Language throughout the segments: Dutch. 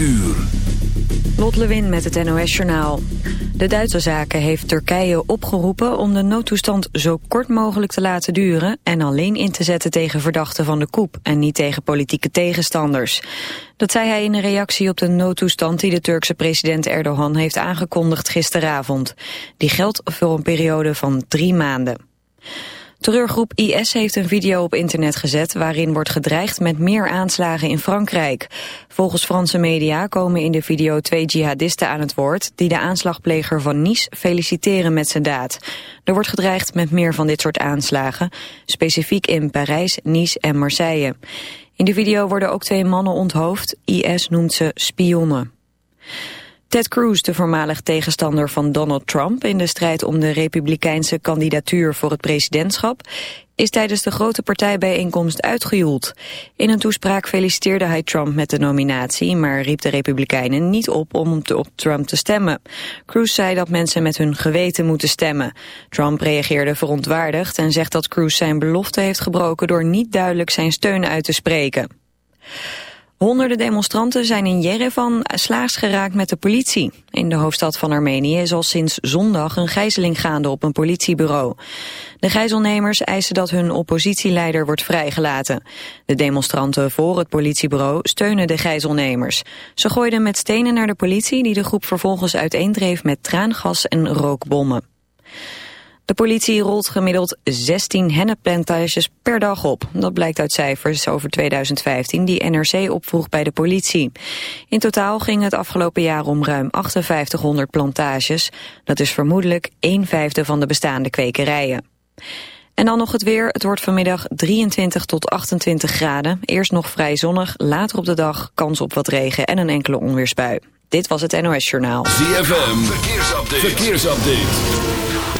uur. Met het NOS Journaal. De Duitse zaken heeft Turkije opgeroepen om de noodtoestand zo kort mogelijk te laten duren en alleen in te zetten tegen verdachten van de coup en niet tegen politieke tegenstanders. Dat zei hij in een reactie op de noodtoestand die de Turkse president Erdogan heeft aangekondigd gisteravond. Die geldt voor een periode van drie maanden. Terreurgroep IS heeft een video op internet gezet waarin wordt gedreigd met meer aanslagen in Frankrijk. Volgens Franse media komen in de video twee jihadisten aan het woord die de aanslagpleger van Nice feliciteren met zijn daad. Er wordt gedreigd met meer van dit soort aanslagen, specifiek in Parijs, Nice en Marseille. In de video worden ook twee mannen onthoofd, IS noemt ze spionnen. Ted Cruz, de voormalig tegenstander van Donald Trump in de strijd om de republikeinse kandidatuur voor het presidentschap, is tijdens de grote partijbijeenkomst uitgejoeld. In een toespraak feliciteerde hij Trump met de nominatie, maar riep de republikeinen niet op om op Trump te stemmen. Cruz zei dat mensen met hun geweten moeten stemmen. Trump reageerde verontwaardigd en zegt dat Cruz zijn belofte heeft gebroken door niet duidelijk zijn steun uit te spreken. Honderden demonstranten zijn in Yerevan slaags geraakt met de politie. In de hoofdstad van Armenië is al sinds zondag een gijzeling gaande op een politiebureau. De gijzelnemers eisen dat hun oppositieleider wordt vrijgelaten. De demonstranten voor het politiebureau steunen de gijzelnemers. Ze gooiden met stenen naar de politie die de groep vervolgens uiteendreef met traangas en rookbommen. De politie rolt gemiddeld 16 hennepplantages per dag op. Dat blijkt uit cijfers over 2015 die NRC opvroeg bij de politie. In totaal ging het afgelopen jaar om ruim 5800 plantages. Dat is vermoedelijk 1 vijfde van de bestaande kwekerijen. En dan nog het weer. Het wordt vanmiddag 23 tot 28 graden. Eerst nog vrij zonnig, later op de dag kans op wat regen en een enkele onweersbui. Dit was het NOS Journaal. ZFM, verkeersupdate. verkeersupdate.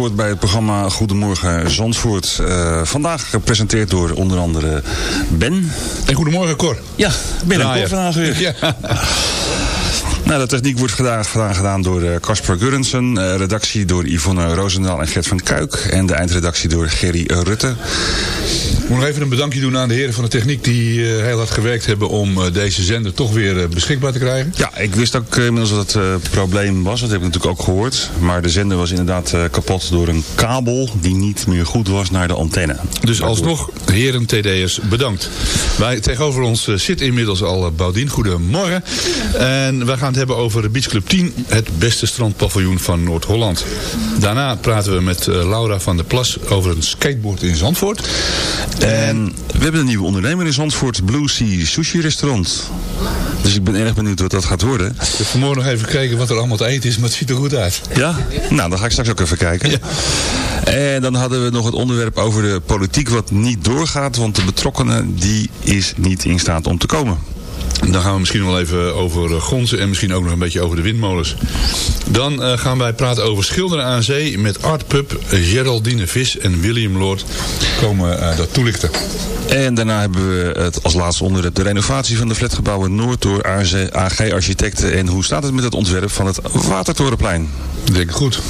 Zandvoort bij het programma Goedemorgen Zandvoort. Eh, vandaag gepresenteerd door onder andere Ben. En goedemorgen Cor. Ja, Ben en Draaier. Cor vandaag weer. Ja. Nou, de techniek wordt gedaan, gedaan, gedaan door eh, Casper Gurrensen. eh, redactie door Yvonne Roosendaal en Gert van Kuik. En de eindredactie door Gerry Rutte. Ik moet nog even een bedankje doen aan de heren van de techniek die eh, heel hard gewerkt hebben om eh, deze zender toch weer eh, beschikbaar te krijgen. Ja, ik wist ook inmiddels wat het probleem was. Dat heb ik natuurlijk ook gehoord. Maar de zender was inderdaad kapot door een kabel die niet meer goed was naar de antenne. Dus alsnog, heren TD'ers, bedankt. Wij, tegenover ons zit inmiddels al Baudien. Goedemorgen. En wij gaan het hebben over Beach Club 10, het beste strandpaviljoen van Noord-Holland. Daarna praten we met Laura van der Plas over een skateboard in Zandvoort. En we hebben een nieuwe ondernemer in Zandvoort. Blue Sea Sushi Restaurant. Dus ik ben erg benieuwd wat dat gaat worden. Ik heb vanmorgen nog even gekeken wat er allemaal te eten is, maar het ziet er goed uit. Ja? Nou, dan ga ik straks ook even kijken. En dan hadden we nog het onderwerp over de politiek wat niet doorgaat. Want de betrokkenen die is niet in staat om te komen. Dan gaan we misschien wel even over eh, gonzen en misschien ook nog een beetje over de windmolens. Dan eh, gaan wij praten over schilderen aan zee met Art Pub, Geraldine Vis en William Lord komen eh, dat toelichten. En daarna hebben we het als laatste onderwerp de renovatie van de flatgebouwen Noord door AG Architecten. En hoe staat het met het ontwerp van het Watertorenplein? Ik denk goed.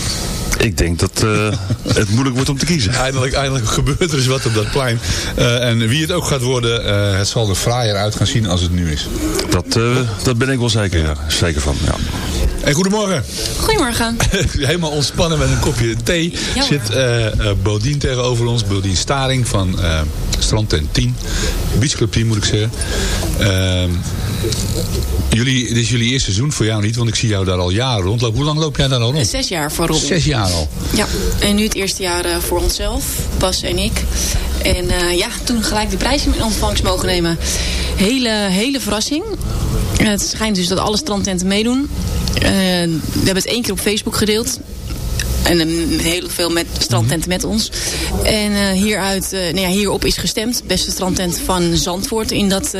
Ik denk dat eh, het moeilijk wordt om te kiezen. Eindelijk, eindelijk gebeurt er eens wat op dat plein. Eh, en wie het ook gaat worden, eh, het zal er fraaier uit gaan zien als het nu is. Dat, eh, dat ben ik wel zeker, ja. zeker van. Ja. En goedemorgen. Goedemorgen. Helemaal ontspannen met een kopje thee. Ja, Zit eh eh, Bodien tegenover ons. Bodien Staring van eh Strandtent 10. Beach Club 10 moet ik zeggen. Ehm, jullie, dit is jullie eerste seizoen voor jou niet, want ik zie jou daar al jaren rondlopen. Hoe lang loop jij daar al rond? Zes jaar voor Robin. Zes jaar al. Ja, en nu het eerste jaar eh, voor onszelf, Bas en ik. En eh, ja, toen gelijk de prijs in ontvangst mogen nemen. Hele, hele verrassing. Het schijnt dus dat alle strandtenten meedoen. Eh, we hebben het één keer op Facebook gedeeld. En eh, heel veel met strandtenten met ons. En eh, hieruit, eh, nou ja, hierop is gestemd. Beste strandtent van Zandvoort in, dat,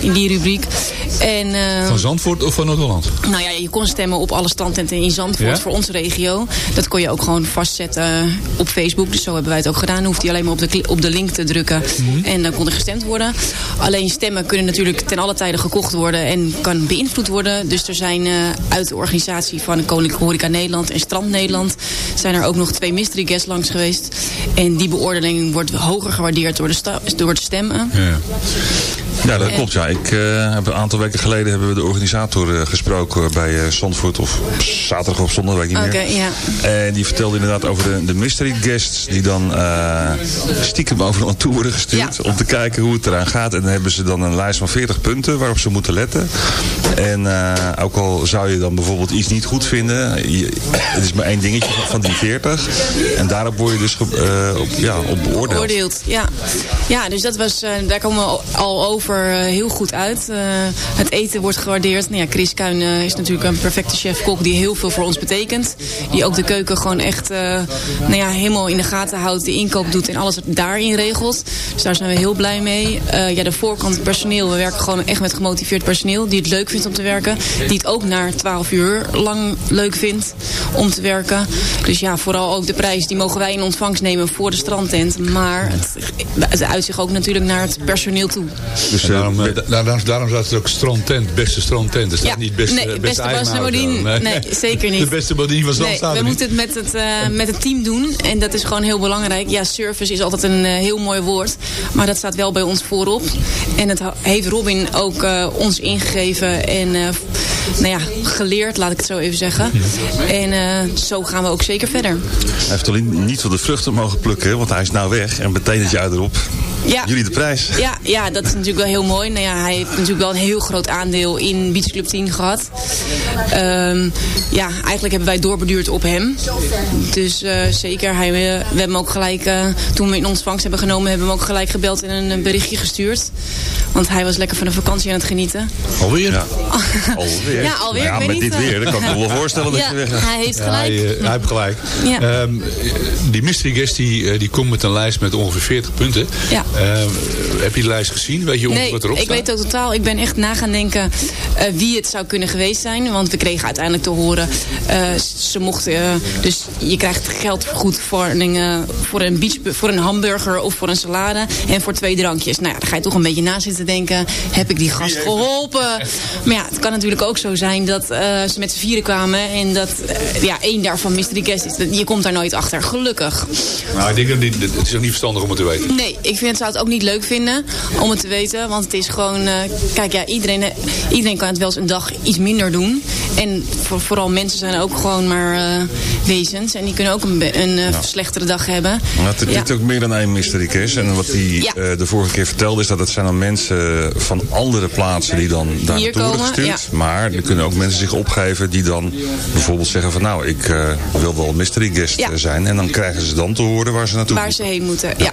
in die rubriek. En, Van Zandvoort of van Noord-Holland? nou ja, je kon stemmen op alle standtenten in Zandvoort Ja? voor onze regio. Dat kon je ook gewoon vastzetten op Facebook. Dus zo hebben wij het ook gedaan. Dan hoefde je alleen maar op de, op de link te drukken. Mhm. En dan kon er gestemd worden. Alleen stemmen kunnen natuurlijk ten alle tijde gekocht worden. En kan beïnvloed worden. Dus er zijn uit de organisatie van Koninklijke Horeca Nederland en Strand Nederland... zijn er ook nog twee mystery guests langs geweest. En die beoordeling wordt hoger gewaardeerd door de, door de stemmen. Ja. Ja, dat klopt. Ja. Ik eh, heb een aantal weken geleden hebben we de organisator eh, gesproken bij Zandvoort. Of zaterdag of zondag, weet ik niet meer. ja. En die vertelde inderdaad over de, de mystery guests die dan stiekem overal naartoe worden gestuurd. Ja. Om te kijken hoe het eraan gaat. En dan hebben ze dan een lijst van 40 punten waarop ze moeten letten. En ook al zou je dan bijvoorbeeld iets niet goed vinden. Je, het is maar één dingetje van- die 40. En daarop word je dus op, ja, op beoordeeld. Beoordeeld, ja. Ja, dus dat was, daar komen we al over eh, heel goed uit. Eh, het eten wordt gewaardeerd. Nou ja, Chris Kuin eh, is natuurlijk een perfecte chef-kok die heel veel voor ons betekent. Die ook de keuken gewoon echt nou ja, helemaal in de gaten houdt. De inkoop doet en alles daarin regelt. Dus daar zijn we heel blij mee. Ja, de voorkant, personeel. We werken gewoon echt met gemotiveerd personeel. Die het leuk vindt om te werken. Die het ook na 12 uur lang leuk vindt om te werken. Dus ja, vooral ook de prijs. Die mogen wij in ontvangst nemen voor de strandtent. Maar het, het uit zich ook natuurlijk naar het personeel toe. Dus, En daarom, eh, eh, da- daarom, daarom staat het ook strandtent, beste strandtent. Er staat Ja, niet beste, nee, beste, beste Bodien. zo. Nee, zeker niet. De beste Bodien van Zand Nee, staat we moeten het met het, eh, met het team doen. En dat is gewoon heel belangrijk. Ja, service is altijd een eh, heel mooi woord. Maar dat staat wel bij ons voorop. En het ha- heeft Robin ook eh, ons ingegeven. En eh, nou ja, geleerd, laat ik het zo even zeggen. En eh, zo gaan we ook zeker verder. Hij heeft alleen niet van de vruchten mogen plukken, want hij is nou weg. En meteen het jaar erop. Ja. Jullie de prijs. Ja, ja, dat is natuurlijk wel heel mooi. Nou ja, hij heeft natuurlijk wel een heel groot aandeel in Beach Club 10 gehad. Ehm, ja, eigenlijk hebben wij doorbeduurd op hem. Dus eh, zeker, hij, eh, we hebben hem ook gelijk, eh, toen we hem in ontvangst hebben genomen, hebben we hem ook gelijk gebeld en een, eh, berichtje gestuurd. Want hij was lekker van de vakantie aan het genieten. Alweer? Ja. Alweer. Ja, alweer, Nou ik weet met niet, dit eh. weer, dan kan ik me wel voorstellen dat ja, je weg gaat. hij heeft Ja, gelijk. hij, eh, hij heeft gelijk. Ja. Ehm, die mystery guest die, eh, die komt met een lijst met ongeveer 40 punten. Ja. Ehm, heb je de lijst gezien? Weet je Nee, wat erop ik staat? weet ook totaal. Ik ben echt na gaan denken eh, wie het zou kunnen geweest zijn. Want we kregen uiteindelijk te horen. eh, ze mochten. eh, dus je krijgt geld vergoed voor een, eh, voor, een beach, voor een hamburger of voor een salade. En voor twee drankjes. Nou ja, daar ga je toch een beetje na zitten denken. Heb ik die gast geholpen? Maar ja, het kan natuurlijk ook zo zijn dat eh, ze met z'n vieren kwamen. En dat eh, ja, één daarvan mystery guest is. Je komt daar nooit achter. Gelukkig. Nou, ik denk dat dit- het is ook niet verstandig om het te weten. Nee, ik vind, zou het ook niet leuk vinden om het te weten. Want het is gewoon... eh, kijk, ja, iedereen, eh, iedereen kan het wel eens een dag iets minder doen. En voor, vooral mensen zijn ook gewoon maar eh, wezens. En die kunnen ook een, een slechtere dag hebben. Maar het Ja. is ook meer dan één mystery case. En wat hij Ja. de vorige keer vertelde is dat het zijn dan mensen van andere plaatsen die dan daar naartoe worden gestuurd. ja. Maar er kunnen ook mensen zich opgeven die dan bijvoorbeeld zeggen van nou ik wil wel mystery guest zijn. En dan krijgen ze dan te horen waar ze naartoe Waar ze heen moeten, ja.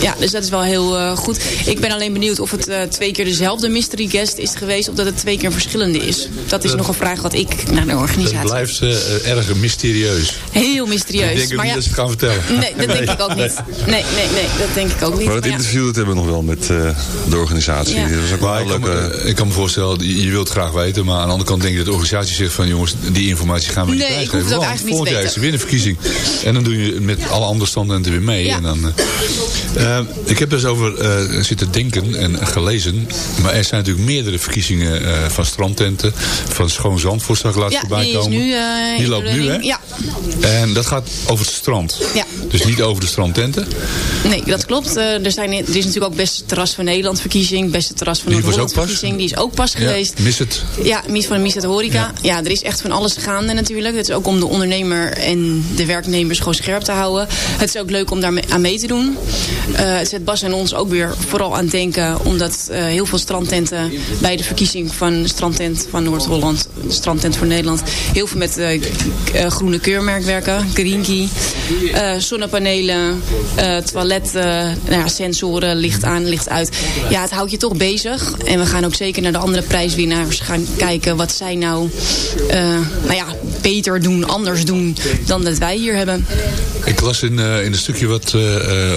ja. dus dat is wel heel eh, goed. Ik ben alleen benieuwd of het eh, twee keer dezelfde mystery guest is geweest... of dat het twee keer verschillende is. Dat is nog een vraag wat ik naar de Het organisatie... blijft eh, erg mysterieus. Heel mysterieus. Ik denk ook maar niet ja, dat ze het gaan vertellen. Nee, dat denk ik ook niet. Nee, nee, nee, dat denk ik ook niet. Maar het Maar ja. interview dat hebben we nog wel met eh, de organisatie. Ja. Dat was ook wel ik, kan ik kan me voorstellen, je je wilt het graag weten. Maar aan de andere kant denk ik dat de organisatie zegt van... jongens, die informatie gaan we niet Nee, ik hoef het ook Want eigenlijk niet volgend jaar is er weer een verkiezing. En dan doe je het met alle andere standpunten weer mee. Ja. En dan, eh, eh, ik heb dus over eh, zitten denken en gelezen. Maar er zijn natuurlijk meerdere verkiezingen eh, van strandtenten. Van Schoon Zandvoort zag ik laatst Ja, voorbij komen. nu... eh, die loopt nu, hè? Ja. En dat gaat over het strand. Ja. Dus niet over de strandtenten. Nee, dat klopt. Er, zijn, er is natuurlijk ook beste terras van Nederland verkiezing. Beste terras van Noord-Holland verkiezing. Die is ook pas geweest. Ja, mis het. Ja, Mies van de Mies uit Horeca. Ja. er is echt van alles gaande natuurlijk. Het is ook om de ondernemer en de werknemers gewoon scherp te houden. Het is ook leuk om daar mee- aan mee te doen. Het zet Bas en ons ook weer vooral aan denken. Omdat eh, heel veel strandtenten bij de verkiezing van strandtent van Noord-Holland, strandtent voor Nederland, heel veel met eh, eh, groene keurmerk werken. Green Key, eh, zonnepanelen, toiletten, nou ja, sensoren, licht aan, licht uit. Ja, het houdt je toch bezig. En we gaan ook zeker naar de andere prijswinnaars gaan kijken wat zij nou, nou ja, beter doen, anders doen dan dat wij hier hebben. Ik las in, in een stukje wat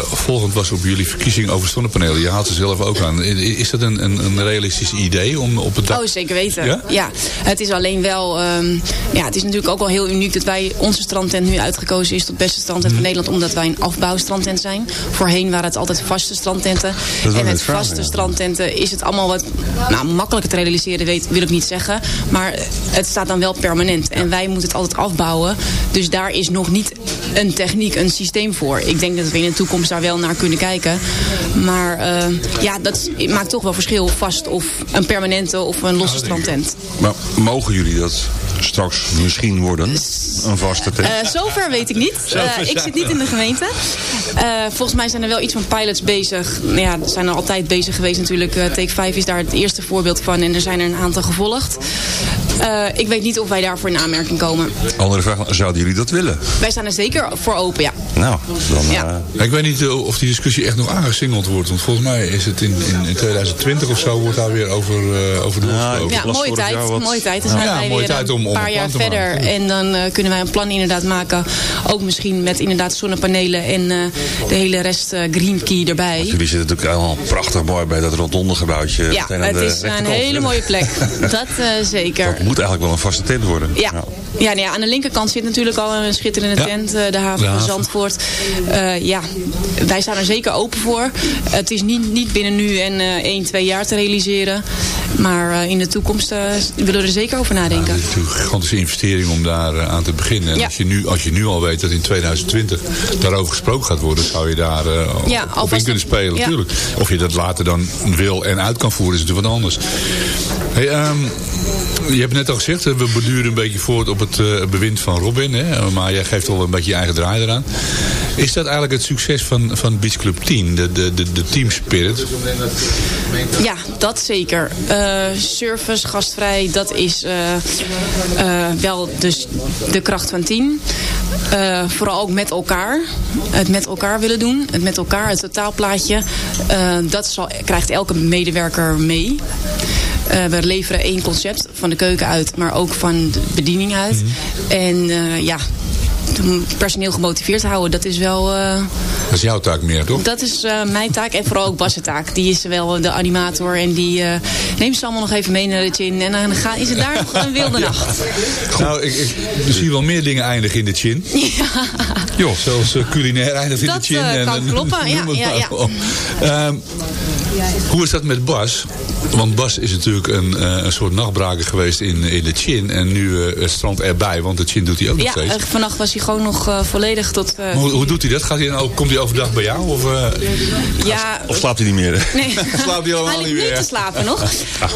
volgend was op jullie verkiezing over zonnepanelen. Je haalt ze zelf ook aan. Is dat een, een, een realistisch idee om op het dak... Oh, zeker weten. Ja? Ja? het is alleen wel... ehm, ja, het is natuurlijk ook wel heel uniek dat wij onze strandtent nu uitgekozen is tot beste strandtent Mhm. van Nederland. Omdat wij een afbouwstrandtent zijn. Voorheen waren het altijd vaste strandtenten. En met vaste ja. strandtenten is het allemaal wat nou, makkelijker te realiseren, weet, wil ik niet zeggen. Maar het staat dan wel permanent. En wij moeten het altijd afbouwen. Dus daar is nog niet een techniek, een systeem voor. Ik denk dat we in de toekomst daar wel naar kunnen kijken. Maar eh, ja, dat maakt toch wel verschil. Vast of een permanente of een losse strandtent. Maar mogen jullie dat straks misschien worden? Een vaste tent? Eh, zover weet ik niet. Eh, ik zit niet in de gemeente. Eh, volgens mij zijn er wel iets van pilots bezig. Nou ja, er zijn er altijd bezig geweest natuurlijk. Eh, Take 5 is daar het eerste voorbeeld van. En er zijn er een aantal gevolgd. Eh, ik weet niet of wij daarvoor in aanmerking komen. Andere vraag, zouden jullie dat willen? Wij staan er zeker voor open, ja. Nou, dan... Ja. eh, Ik weet niet eh, of die discussie echt nog aangesingeld wordt. Want volgens mij is het in, in, in 2020 of zo wordt daar weer over, eh over doorgesproken. Ja, mooie tijd. wat- Mooie tijd. Dan Ja, zijn ja, wij mooie weer tijd een om- om paar een jaar verder. En dan eh, kunnen wij een plan inderdaad maken. Ook misschien met inderdaad zonnepanelen en eh, de hele rest eh, green key erbij. Jullie zitten natuurlijk helemaal prachtig mooi bij dat rondonde gebouwtje. Ja, het de is een hele mooie plek. Dat eh, zeker. Dat moet eigenlijk wel een vaste tent worden. Ja. Ja, nou ja, aan de linkerkant zit natuurlijk al een schitterende Ja. tent, de haven van. Zandvoort. Wordt. Eh, ja, wij staan er zeker open voor. Het is niet, niet binnen nu en eh 1, 2 jaar te realiseren. Maar eh, in de toekomst willen we er zeker over nadenken. Het is natuurlijk een gigantische investering om daar aan te beginnen. En Ja. als, je nu, als je nu al weet dat in 2020 daarover gesproken gaat worden... zou je daar Ja, op in kunnen spelen ja. natuurlijk. Of je dat later dan wil en uit kan voeren is natuurlijk wat anders. Hey, ehm, je hebt net al gezegd, we beduren een beetje voort op het eh, bewind van Robin. Hè? Maar jij geeft al een beetje je eigen draai eraan. Is dat eigenlijk het succes van, van Beach Club 10? De, de, de, team spirit? Ja, dat zeker. Eh, service, gastvrij, dat is eh, wel dus de kracht van team. Eh, vooral ook met elkaar. Het met elkaar willen doen. Het met elkaar, het totaalplaatje. dat zal, krijgt elke medewerker mee. Eh, we leveren één concept van de keuken uit, maar ook van de bediening uit. En eh, ja, personeel gemotiveerd houden, dat is wel... eh, Dat is jouw taak meer, toch? dat is mijn taak en vooral ook Bas' taak. Die is wel de animator en die eh, neemt ze allemaal nog even mee naar de chin. En dan gaan, is het daar nog een wilde nacht. Nou, ik, ik zie wel meer dingen eindigen in de chin. Ja. Joh, zelfs culinair eindigt in Dat, de chin. eh, kan kloppen, ja, ja. Hoe is dat met Bas? Want Bas is natuurlijk een, eh, een soort nachtbraker geweest in, in de chin. En nu eh, het strand erbij, want de chin doet hij ook nog Ja, steeds. eh, vannacht was hij gewoon nog eh, volledig tot... eh, hoe, hoe doet hij dat? Gaat hij dan komt hij overdag bij jou? Of, eh, ja, Of slaapt hij niet meer? Nee. Slaapt hij allemaal niet meer, niet ja? te slapen nog.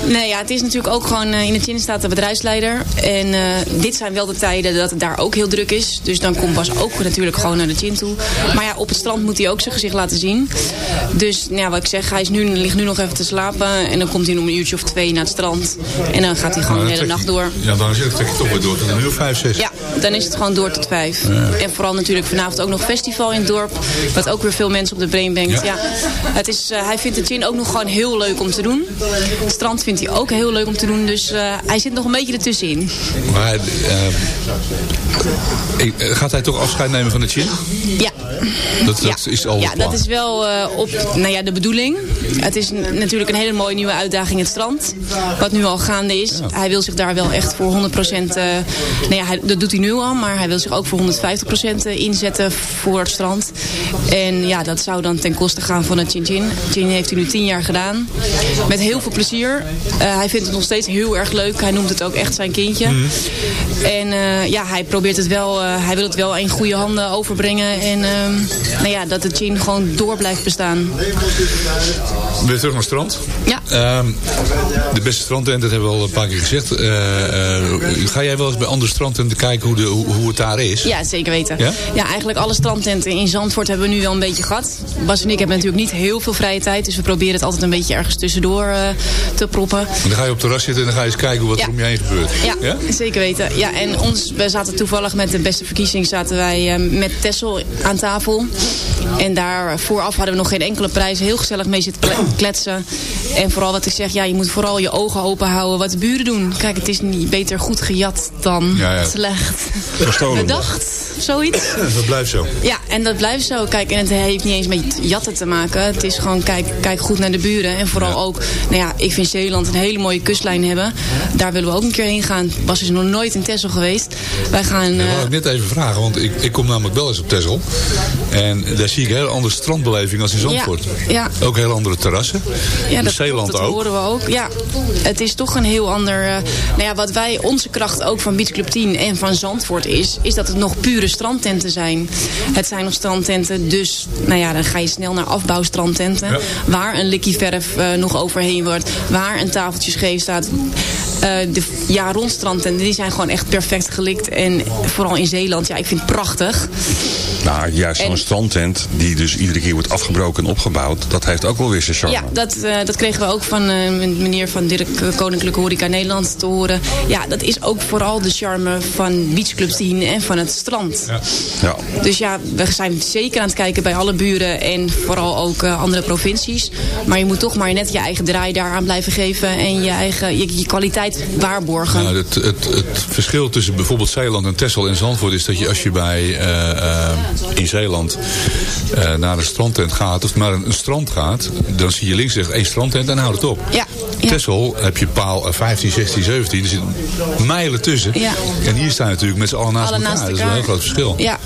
Nee, ja, het is natuurlijk ook gewoon... in de chin staat de bedrijfsleider. En eh, dit zijn wel de tijden dat het daar ook heel druk is. Dus dan komt Bas ook natuurlijk gewoon naar de chin toe. Maar ja, op het strand moet hij ook zijn gezicht laten zien. Dus nou ja, wat ik zeg, hij is nu, ligt nu nog even te slapen. En dan komt hij om een uurtje of twee naar het strand. En dan gaat hij gewoon nou, de hele nacht door. Ja, dan zeg ik, toch weer door tot een uur vijf, zes. Ja, dan is het gewoon door tot vijf. En vooral natuurlijk vanavond ook nog festival in het dorp. Wat ook weer veel mensen op de brain brengt. Ja. Ja. Het is, eh, hij vindt het gin ook nog gewoon heel leuk om te doen. Het strand vindt hij ook heel leuk om te doen. Dus eh, hij zit nog een beetje ertussenin. Maar, eh, gaat hij toch afscheid nemen van de chin? Ja. Dat, is al ja, dat is wel op nou ja, de bedoeling. Het is natuurlijk een hele mooie nieuwe uitdaging het strand. Wat nu al gaande is. Hij wil zich daar wel echt voor 100%... eh nou ja, hij, dat doet hij nu al. Maar hij wil zich ook voor 150% inzetten voor het strand. En ja, dat zou dan ten koste gaan van het Chin Chin. Chin heeft hij nu 10 jaar gedaan. Met heel veel plezier. Eh, hij vindt het nog steeds heel erg leuk. Hij noemt het ook echt zijn kindje. En eh, ja, hij probeert het wel, eh, hij wil het wel in goede handen overbrengen. En ehm, nou ja, dat het gin gewoon door blijft bestaan. Weer terug naar het strand. Ja. Ehm, de beste strandtent, dat hebben we al een paar keer gezegd. Eh, eh, ga jij wel eens bij andere strandtenten kijken hoe, de, hoe, hoe het daar is? Ja, zeker weten. Ja? Ja? eigenlijk alle strandtenten in Zandvoort hebben we nu wel een beetje gehad. Bas en ik hebben natuurlijk niet heel veel vrije tijd. Dus we proberen het altijd een beetje ergens tussendoor eh, te proppen. En dan ga je op het terras zitten en dan ga je eens kijken wat Ja. er om je heen gebeurt. Ja, zeker weten. Ja, en ons, we zaten toevallig met de beste verkiezing zaten wij eh, met Tessel aan tafel. En daar vooraf hadden we nog geen enkele prijs. Heel gezellig mee zitten kle- kletsen. En vooral wat ik zeg, ja, je moet vooral je ogen open houden wat de buren doen. Kijk, het is niet beter goed gejat dan Ja, slecht Gestolen. bedacht. Zoiets. Dat blijft zo. Ja, en dat blijft zo. Kijk, en het heeft niet eens met jatten te maken. Het is gewoon, kijk, kijk goed naar de buren. En vooral ook, nou ja, ik vind Zeeland een hele mooie kustlijn hebben. Daar willen we ook een keer heen gaan. Bas is nog nooit in Texel geweest. Wij gaan... Dat eh, ik net even vragen, want ik, ik kom namelijk wel eens op Texel. En daar zie ik een hele andere strandbeleving als in Zandvoort. ja. Ook heel andere terrassen. Ja, In dat, Zeeland klopt, dat ook. horen we ook. Ja, het is toch een heel ander... eh, nou ja, wat wij, onze kracht ook van Beach Club 10 en van Zandvoort is... is dat het nog pure strandtenten zijn. Het zijn nog strandtenten, dus nou ja, dan ga je snel naar afbouwstrandtenten. Ja. Waar een likkie verf eh, nog overheen wordt. Waar een tafeltje scheef staat. Eh, de ja, rond strandtenten, die zijn gewoon echt perfect gelikt. En vooral in Zeeland, ja, ik vind het prachtig. Nou, juist zo'n En- strandtent die dus iedere keer wordt afgebroken en opgebouwd, dat heeft ook wel weer zijn charme. Ja, dat, eh, dat kregen we ook van eh, meneer van Dirk eh, Koninklijke Horeca Nederland te horen. Ja, dat is ook vooral de charme van Beach Club 10 en van het strand. Ja. Ja. Dus ja, we zijn zeker aan het kijken bij alle buren en vooral ook andere provincies. Maar je moet toch maar net je eigen draai daaraan blijven geven en je eigen je, je kwaliteit waarborgen. Nou, het, het, het verschil tussen bijvoorbeeld Zeeland en Texel en Zandvoort is dat je als je bij in Zeeland eh, naar een strandtent gaat, of naar een, een strand gaat, dan zie je links en rechts één strandtent en houdt het op. Ja, ja. Texel heb je paal eh, 15, 16, 17. Er zitten mijlen tussen. Ja. En hier staan natuurlijk met z'n allen naast Alle elkaar. naast Dat is een heel groot verschil. Ja.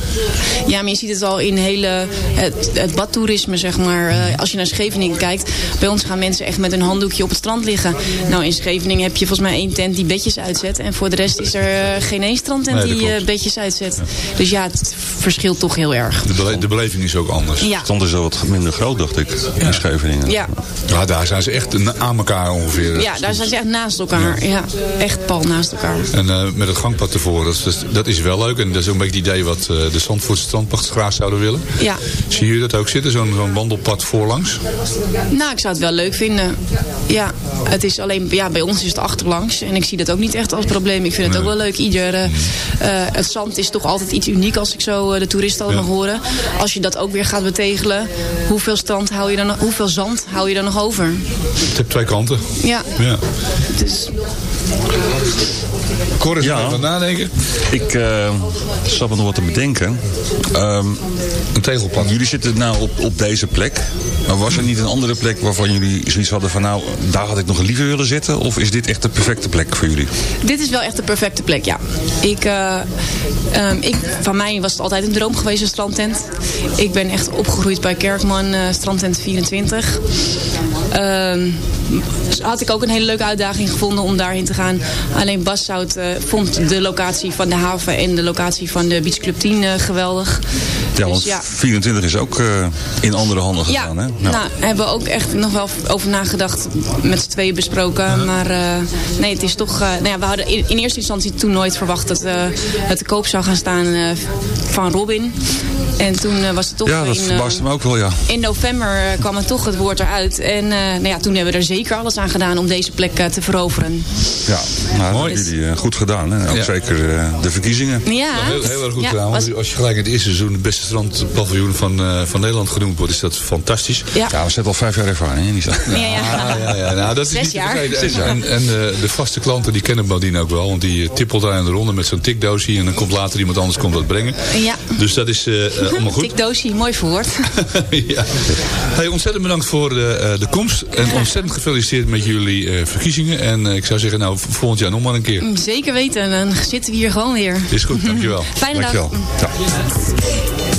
ja, maar je ziet het al in hele, het, het badtoerisme, zeg maar. Eh, als je naar Scheveningen kijkt, bij ons gaan mensen echt met een handdoekje op het strand liggen. Nou, in Scheveningen heb je volgens mij één tent die bedjes uitzet. En voor de rest is er eh, geen één strandtent Nee, die bedjes uitzet. Dus ja, het verschilt toch heel erg. De, bele- de beleving is ook anders. Ja. Stond is al wat minder groot, dacht ik, in Scheveningen. Ja, Ja, daar zijn ze echt aan elkaar ongeveer. ja, daar zijn ze echt naast elkaar. Ja, echt pal naast elkaar. En eh, met het gangpad ervoor, dat is, dat is wel leuk. En dat is ook een beetje het idee wat eh, de Zandvoortse strandpachters graag zouden willen. Ja. Zie je dat ook zitten, zo'n zo'n wandelpad voorlangs? Nou, ik zou het wel leuk vinden. Ja, het is alleen, ja, bij ons is het achterlangs. En ik zie dat ook niet echt als probleem. Ik vind het ook wel leuk. Ieder, eh, eh, het zand is toch altijd iets uniek als ik zo eh, de toeristen mag horen. Als je dat ook weer gaat betegelen, hoeveel, strand hou je dan, nog- hoeveel zand hou je dan nog over? Het heeft twee kanten. Ja, Ja. dus Cor is Ja. even aan het nadenken. Ik eh zat me nog wat te bedenken. Ehm, Een tegelpad. jullie zitten nou op, op deze plek. Maar was er niet een andere plek waarvan jullie zoiets hadden van... nou, daar had ik nog liever willen zitten? Of is dit echt de perfecte plek voor jullie? Dit is wel echt de perfecte plek, ja. Ik, eh, ehm, ik, van mij was het altijd een droom geweest, een strandtent. Ik ben echt opgegroeid bij Kerkman, eh, strandtent 24. Ehm, dus had ik ook een hele leuke uitdaging gevonden om daarheen te gaan. Alleen Bas Zout eh, vond de locatie van de haven en de locatie van de Beach Club 10 eh, geweldig. Ja, Dus want ja. 24 is ook eh, in andere handen Ja, gegaan, hè? nou, hebben we ook echt nog wel over nagedacht, met z'n tweeën besproken. Maar eh, nee, het is toch... eh, nou ja, we hadden in, in eerste instantie toen nooit verwacht dat eh, het te koop zou gaan staan eh, van Robin. En toen eh, was het toch ja, dat in, verbaasde me ook wel, ja. in november kwam het toch het woord eruit. En eh, nou ja, toen hebben we er zeker alles aan gedaan om deze plek te veroveren. Ja, nou, Mooi. hebben jullie goed gedaan. Hè? Ook Ja. zeker eh, de verkiezingen. Ja, Heel, heel erg goed ja, gedaan. Want als je gelijk in het eerste seizoen het beste strandpaviljoen van, eh, van Nederland genoemd wordt, is dat fantastisch. ja. Ja, we zetten al vijf jaar ervaring in die. Ja, ja. Ah, ja, ja. Nou, dat is Zes niet te jaar. Zes jaar. En, en eh, de vaste klanten die kennen Bodine ook wel. Want die eh, tippelt daar in de ronde met zo'n tikdoosje. En dan komt later iemand anders komt dat brengen. Ja. Dus dat is allemaal goed. Tikdoosje, mooi verwoord. ja. hey, ontzettend bedankt voor de, eh, de komst. En ontzettend gefeliciteerd met jullie eh, verkiezingen. En eh, ik zou zeggen, nou, volgend jaar nog maar een keer. Zeker weten, dan zitten we hier gewoon weer. Is goed, dankjewel. Fijne dag. Dankjewel. Ja.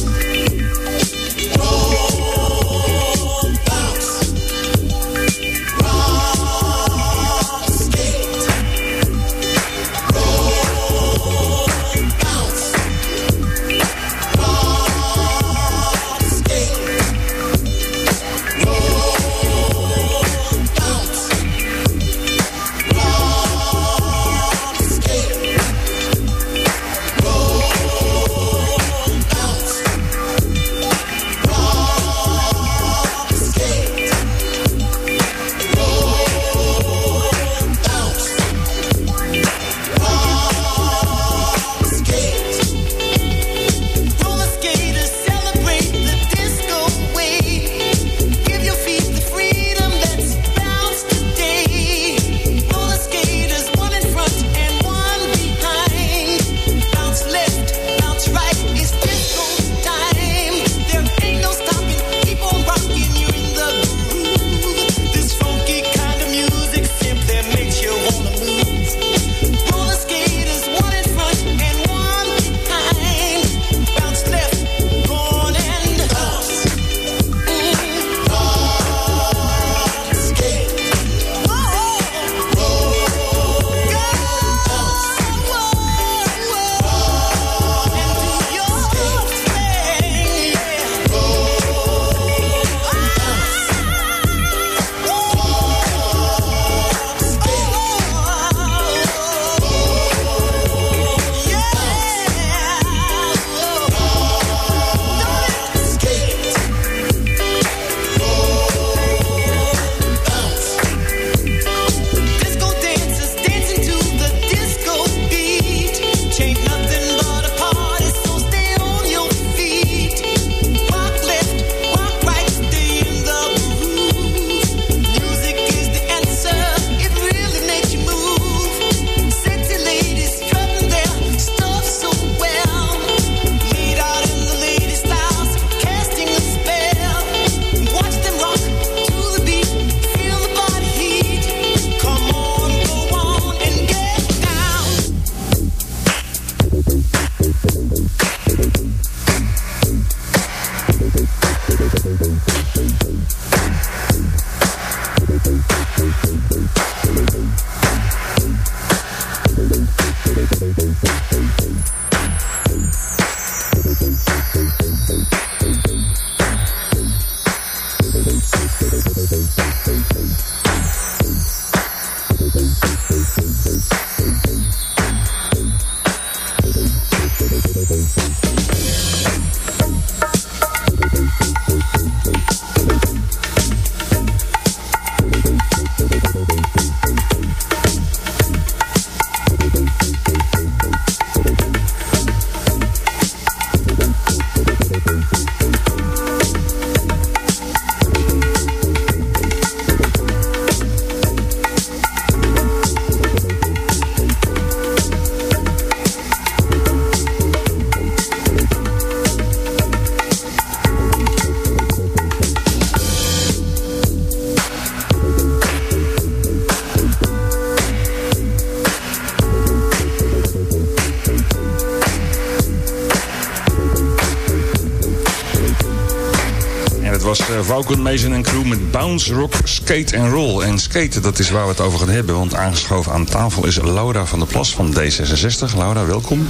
Vaughan Mason en crew met Bounce, Rock, Skate en Roll. En skaten, dat is waar we het over gaan hebben. Want aangeschoven aan tafel is Laura van der Plas van D66. Laura, welkom.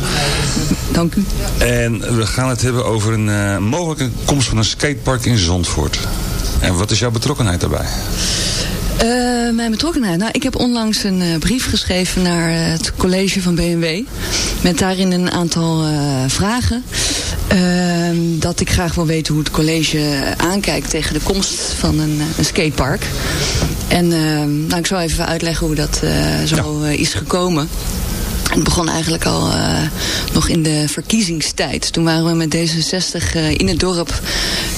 Dank u. En we gaan het hebben over een uh, mogelijke komst van een skatepark in Zandvoort. En wat is jouw betrokkenheid daarbij? Uh, mijn betrokkenheid? Nou, ik heb onlangs een uh, brief geschreven naar uh, het college van BMW. Met daarin een aantal vragen. Ehm, dat ik graag wil weten hoe het college aankijkt tegen de komst van een, een skatepark. En ehm, nou, ik zal even uitleggen hoe dat zo ja. is gekomen. Het begon eigenlijk al uh, nog in de verkiezingstijd. Toen waren we met D66 uh, in het dorp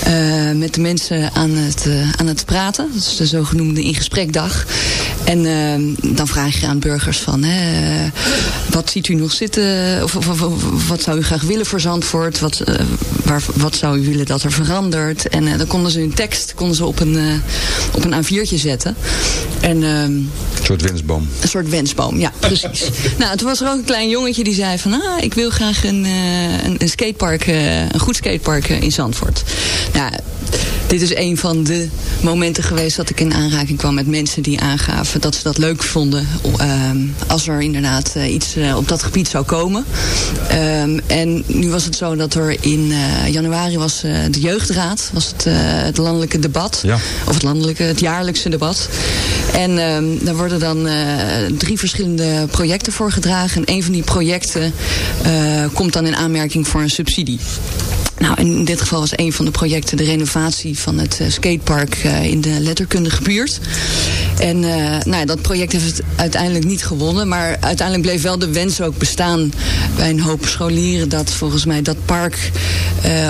uh, met de mensen aan het, aan het praten. Dat is de zogenoemde in gesprekdag. En dan vraag je aan burgers van... Hè, wat ziet u nog zitten? Of, of, of, wat zou u graag willen voor Zandvoort? Wat, waar, wat zou u willen dat er verandert? En dan konden ze hun tekst konden ze op, een, op een A4'tje zetten. En, een soort wensboom. Een soort wensboom, ja, precies. nou, toen was er ook een klein jongetje die zei van... Ah, ik wil graag een, een, een skatepark, een goed skatepark in Zandvoort. Nou, dit is een van de momenten geweest dat ik in aanraking kwam met mensen die aangaven dat ze dat leuk vonden um, als er inderdaad uh, iets uh, op dat gebied zou komen. Um, en nu was het zo dat er in uh, januari was de jeugdraad, was het, het landelijke debat. Ja. Of het landelijke, het jaarlijkse debat. En um, daar worden dan drie verschillende projecten voor gedragen. En een van die projecten komt dan in aanmerking voor een subsidie. Nou, in dit geval was een van de projecten de renovatie van het uh, skatepark uh, in de letterkundige buurt. En uh, nou ja, dat project heeft het uiteindelijk niet gewonnen. Maar uiteindelijk bleef wel de wens ook bestaan bij een hoop scholieren... dat volgens mij dat park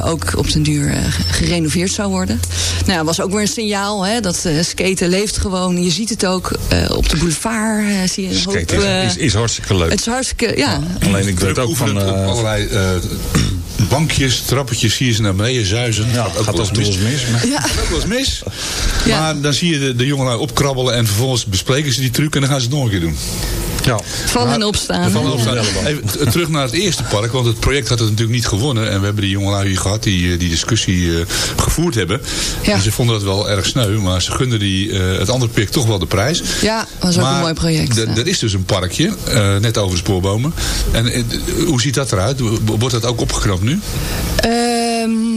ook op den duur gerenoveerd zou worden. Nou ja, was ook weer een signaal hè, dat skaten leeft gewoon. Je ziet het ook op de boulevard. zie je een hoop, skaten is, is, hartstikke leuk. Het is hartstikke, ja. ja alleen ik weet ook van... allerlei bankjes, trappetjes zie je ze naar beneden zuizen. Ja, gaat ook wel eens mis. mis maar... Ja. Gaat ook wel eens mis. Ja. Maar dan zie je de, de jongelui opkrabbelen en vervolgens bespreken ze die truc en dan gaan ze het nog een keer doen. Ja. Vallen en opstaan. Vallen opstaan. Even terug naar het eerste park, want het project had het natuurlijk niet gewonnen. En we hebben die jongelui hier gehad die die discussie uh, gevoerd hebben. Ja. En ze vonden dat wel erg sneu, maar ze gunden die, uh, het andere project toch wel de prijs. Ja, was ook maar een mooi project. Er is dus een parkje, uh, net over de spoorbomen. En hoe ziet dat eruit? Wordt dat ook opgeknapt nu?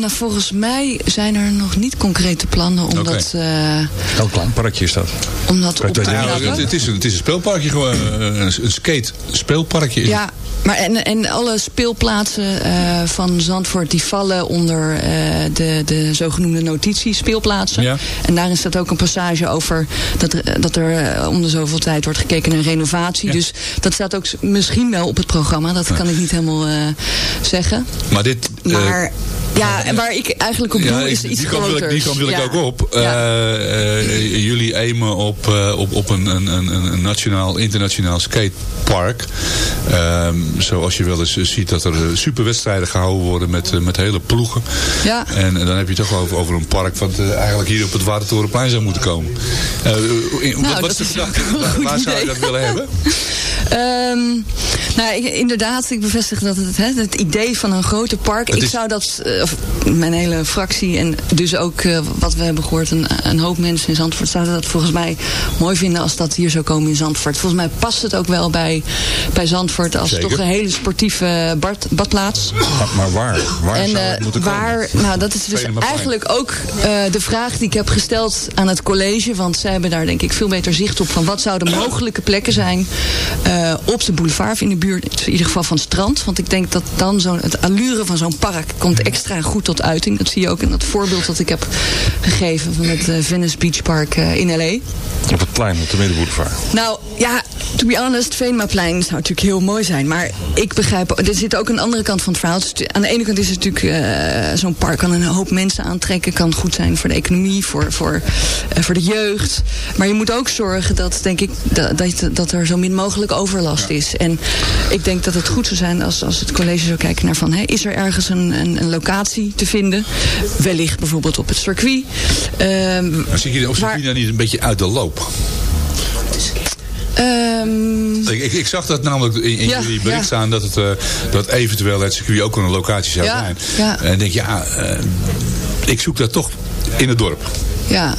Nou, volgens mij zijn er nog niet concrete plannen om okay. dat... Uh, Heel klein parkje is dat. Om dat op te ja, het, het, is een, het is een speelparkje gewoon. Een, een skate speelparkje. Ja, maar en, en alle speelplaatsen uh, van Zandvoort die vallen onder uh, de, de zogenoemde notitie speelplaatsen. Ja. En daarin staat ook een passage over dat er, dat er om de zoveel tijd wordt gekeken naar renovatie. Ja. Dus dat staat ook misschien wel op het programma. Dat kan ik niet helemaal uh, zeggen. Maar dit... Maar ja, en waar ik eigenlijk op doe ja, is die iets ik, groters. Die kant wil ik ook op. Ja. Uh, jullie aimen op, uh, op, op een, een, een, een nationaal, internationaal skatepark. Um, zoals je wel eens ziet dat er superwedstrijden gehouden worden met, met hele ploegen. Ja. En, dan heb je toch over, over een park wat eigenlijk hier op het Watertorenplein zou moeten komen. In, nou, wat, wat is de gedachte? Waar, zou je dat willen hebben? Um, nou, ik, inderdaad, ik bevestig dat het, hè, het idee van een grote park, ik zou dat, of, mijn hele fractie en dus ook eh, wat we hebben gehoord, een, een hoop mensen in Zandvoort zouden dat volgens mij mooi vinden als dat hier zou komen in Zandvoort. Volgens mij past het ook wel bij, bij Zandvoort als Zeker. toch een hele sportieve bad, badplaats. Maar, maar waar? Waar en zou eh, het moeten komen? nou dat is dus eigenlijk ook eh, de vraag die ik heb gesteld aan het college. Want zij hebben daar denk ik veel beter zicht op van wat zouden mogelijke plekken zijn eh, op de boulevard of in de buurt, in ieder geval van het strand. Want ik denk dat dan zo'n het allure van zo'n park komt extra goed tot uiting. Dat zie je ook in dat voorbeeld dat ik heb gegeven van het eh, Venice Beach Park eh, in L.A. Op het plein, op de middenboulevard. Nou ja, to be honest, Veenmaplein zou natuurlijk heel mooi zijn. Maar ik begrijp, er zit ook een andere kant van het verhaal. Dus aan de ene kant is het natuurlijk, eh, zo'n park kan een hoop mensen aantrekken. Kan goed zijn voor de economie, voor, voor, voor de jeugd. Maar je moet ook zorgen dat, denk ik, dat, dat, dat er zo min mogelijk overlast is. En ik denk dat het goed zou zijn als, als het college zou kijken naar van... Hè, is er ergens een, een, een locatie te vinden? Wellicht bijvoorbeeld op het circuit. Ehm, Maar zie je zit je dan niet een beetje uit de loop? ehm, Ik, ik, ik zag dat namelijk in, in Ja, jullie bericht ja. staan dat, het, eh, dat eventueel het circuit ook een locatie zou Ja, zijn. ja. En ik denk, ja, eh, ik zoek dat toch in het dorp. ja,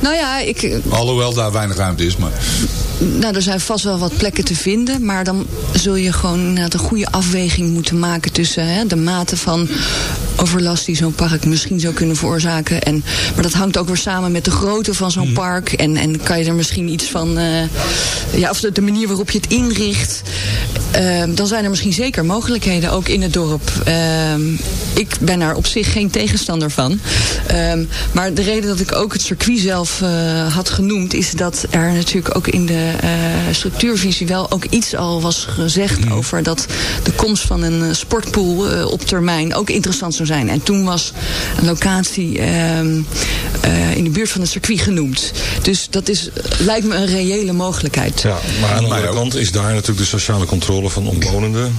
nou ja, ik, Alhoewel daar weinig ruimte is. Maar Nou, er zijn vast wel wat plekken te vinden. Maar dan zul je gewoon inderdaad een goede afweging moeten maken tussen hè, de mate van overlast die zo'n park misschien zou kunnen veroorzaken. En, maar dat hangt ook weer samen met de grootte van zo'n park. En, en kan je er misschien iets van. eh, ja, of de, de manier waarop je het inricht. Ehm, dan zijn er misschien zeker mogelijkheden ook in het dorp. Ehm, ik ben daar op zich geen tegenstander van. Ehm, maar de reden dat ik ook het circuit zelf eh, had genoemd... is dat er natuurlijk ook in de eh, structuurvisie wel ook iets al was gezegd... over dat de komst van een eh, sportpool op termijn ook interessant zou zijn. En toen was een locatie ehm, eh, in de buurt van het circuit genoemd. Dus dat is, lijkt me een reële mogelijkheid. Ja, maar aan de andere kant is daar natuurlijk de sociale controle van omwonenden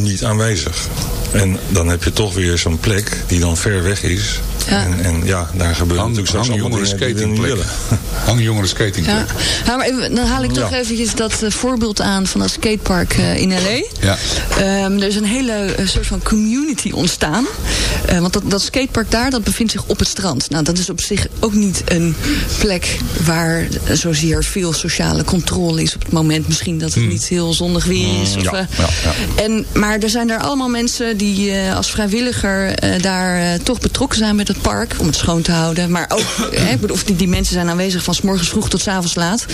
niet aanwezig. En dan heb je toch weer zo'n plek die dan ver weg is. Ja. En, en ja, daar gebeuren hang, natuurlijk straks hang allemaal jongeren dingen die we niet skatingplek. willen. Hang jongeren skatingplek. Ja. Ja, maar even- dan haal ik toch Ja. eventjes dat eh, voorbeeld aan van dat skatepark eh, in L.A. Ja. Ehm, er is een hele eh, soort van community ontstaan. Eh, want dat, dat skatepark daar, dat bevindt zich op het strand. Nou, dat is op zich ook niet een plek waar zozeer veel sociale controle is op het moment. Misschien dat het niet heel zonnig weer is. Of, Hmm. ja, eh, ja, ja. En, maar er zijn er allemaal mensen die eh, als vrijwilliger eh, daar toch betrokken zijn met het park. Om het schoon te houden. Maar ook, ik bedoel, of die, die mensen zijn aanwezig van s morgens vroeg tot s avonds laat.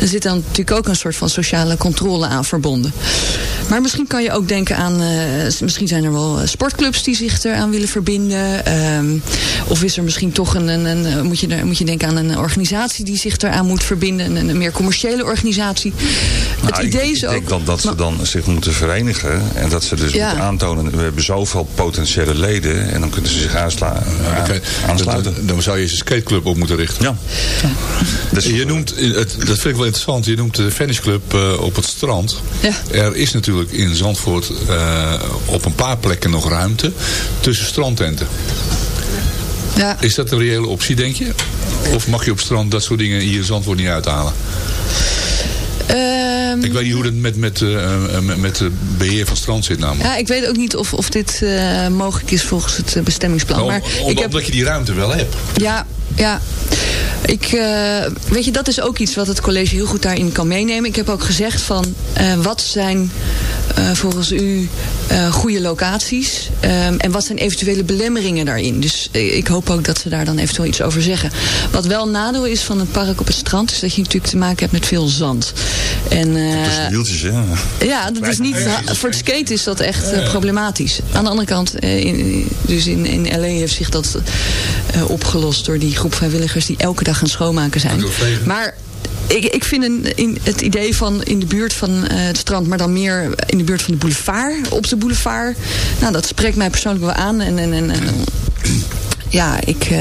Er zit dan natuurlijk ook een soort van sociale controle aan verbonden. Maar misschien kan je ook denken aan, eh, misschien zijn er wel eh, sportclubs die zich eraan willen verbinden. Ehm, of is er misschien toch een, een, een eh, moet, je, er- moet je denken aan een organisatie die zich eraan moet verbinden. Een, een meer commerciële organisatie. het Nou, ik- idee ik, is ook... denk dan dat ze dan zich moeten verenigen. En dat ze dus Ja. moeten aantonen, we hebben zoveel potentiële leden. En dan kunnen ze zich aansla, aan- Oké, aansluiten. dan- Dan zou je eens een skateclub op moeten richten. Ja. Dus, Je noemt, het, dat vind ik wel interessant, je noemt de Venice Club eh, op het strand. Ja. Er is natuurlijk in Zandvoort eh, op een paar plekken nog ruimte tussen strandtenten. Ja. Is dat een reële optie, denk je? Of mag je op strand dat soort dingen hier in Zandvoort niet uithalen? Ehm, Ik weet niet hoe het met, met, eh, met, met beheer van strand zit namelijk. Ja, ik weet ook niet of, of dit eh, mogelijk is volgens het bestemmingsplan. Om- Maar om- ik heb, Omdat je die ruimte wel hebt. ja, ja. Ik, eh, weet je, dat is ook iets wat het college heel goed daarin kan meenemen. Ik heb ook gezegd van, eh, wat zijn eh, volgens u eh, goede locaties? Ehm, en wat zijn eventuele belemmeringen daarin? Dus eh, ik hoop ook dat ze daar dan eventueel iets over zeggen. Wat wel nadeel is van het park op het strand... is dat je natuurlijk te maken hebt met veel zand. En, wieltjes, hè. ja, dat is niet, voor het skate is dat echt problematisch. Aan de andere kant, in, dus in, in LA heeft zich dat opgelost door die groep vrijwilligers die elke dag gaan schoonmaken zijn. Maar ik, ik vind een, in, het idee van in de buurt van eh, het strand, maar dan meer in de buurt van de boulevard, op de boulevard. Nou, dat spreekt mij persoonlijk wel aan. En, en, en, en ja, ik. eh,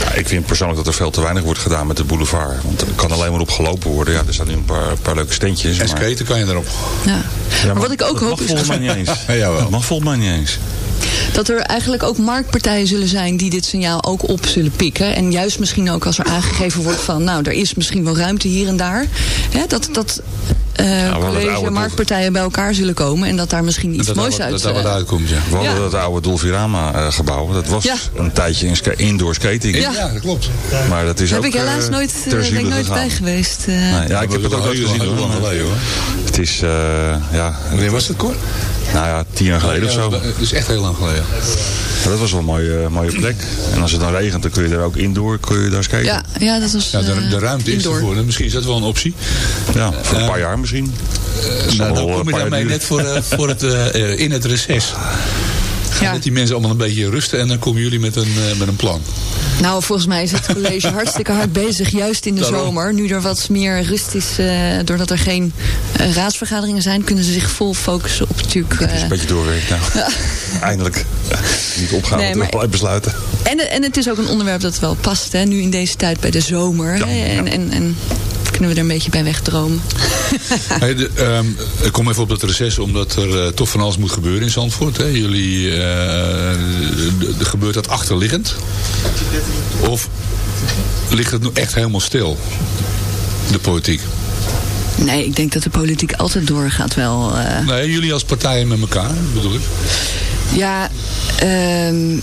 Ja, ik vind persoonlijk dat er veel te weinig wordt gedaan met de boulevard. Want er kan alleen maar op gelopen worden. Ja, er staan nu een paar, paar leuke steentjes. En maar- skaten kan je erop. ja. Ja, maar wat ik ook dat hoop mag is volgens mij niet eens. Ja, jawel. Dat mag volgens mij niet eens. Dat er eigenlijk ook marktpartijen zullen zijn die dit signaal ook op zullen pikken. En juist misschien ook als er aangegeven wordt van, nou, er is misschien wel ruimte hier en daar. Hè, dat, dat eh, wat college marktpartijen bij elkaar zullen komen. En dat daar misschien iets dat moois daar- uit... dat daar wat eh, uitkomt, ja. We hadden Ja. dat oude Dolfirama eh, gebouw. Dat was Ja. een tijdje een ska- indoor skating. Ja. Ja, dat klopt. Maar dat is Daar ook heb ik helaas eh, nooit, ter ben ik ziele nooit bij geweest. Nee, ja, ik heb het ook nooit gezien hoor. lang geleden hoor. Het is, eh, ja, Wanneer was het, Cor? nou ja, tien jaar geleden of zo. Het is echt heel lang geleden. Dat was wel een mooie, mooie plek. En als het dan regent, dan kun je er ook indoor kun je daar skaten. ja, ja, dat was Ja, de, eh, de ruimte is indoor. ervoor. En Misschien is dat wel een optie. Ja, voor een paar jaar misschien. Nou, wel dan een kom je daarmee net voor, eh, voor het, eh, eh, in het reces. Gaan Ja. net die mensen allemaal een beetje rusten en dan komen jullie met een, eh, met een plan. Nou, volgens mij is het college hartstikke hard bezig. Juist in de Daarom. zomer. Nu er wat meer rust is, eh, doordat er geen eh, raadsvergaderingen zijn... kunnen ze zich vol focussen op natuurlijk... Het is eh, een beetje doorwerkt nou. Eindelijk. Niet opgaan, Nee, maar- besluiten. en, en het is ook een onderwerp dat wel past, hè, nu in deze tijd bij de zomer. Ja, hè, en, ja. en, en kunnen we er een beetje bij wegdromen. Hey, de, ehm, ik kom even op dat reces, omdat er eh, toch van alles moet gebeuren in Zandvoort. Hè. Jullie, eh, de- de- gebeurt dat achterliggend? Of ligt het nu echt helemaal stil? De politiek. Nee, ik denk dat de politiek altijd doorgaat wel. eh. Nee, jullie als partijen met elkaar, bedoel ik. Ja, ehm,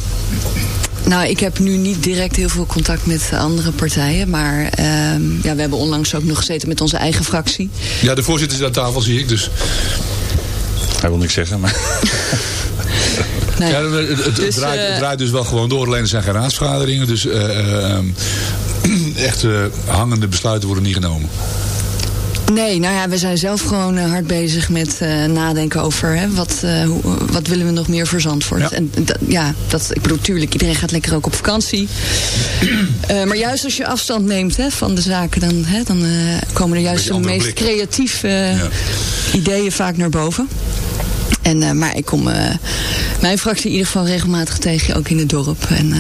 nou, ik heb nu niet direct heel veel contact met andere partijen. Maar ehm, ja, we hebben onlangs ook nog gezeten met onze eigen fractie. Ja, de voorzitter is aan tafel, zie ik. Dus Hij wil niks zeggen, maar... Nee. Ja, het, het- het Dus, draait, het eh, draait dus wel gewoon door. Alleen er zijn geen raadsvergaderingen. Dus eh, eh, echt eh, hangende besluiten worden niet genomen. Nee, nou ja, we zijn zelf gewoon eh, hard bezig met eh, nadenken over hè, wat, eh, hoe, wat willen we nog meer voor Zandvoort. Ja. En ja, dat, ik bedoel, tuurlijk, iedereen gaat lekker ook op vakantie. Maar juist als je afstand neemt hè, van de zaken, dan, hè, dan komen er juist de meest blik. creatieve Ja. ideeën vaak naar boven. En, maar ik kom mijn fractie in ieder geval regelmatig tegen, ook in het dorp. En,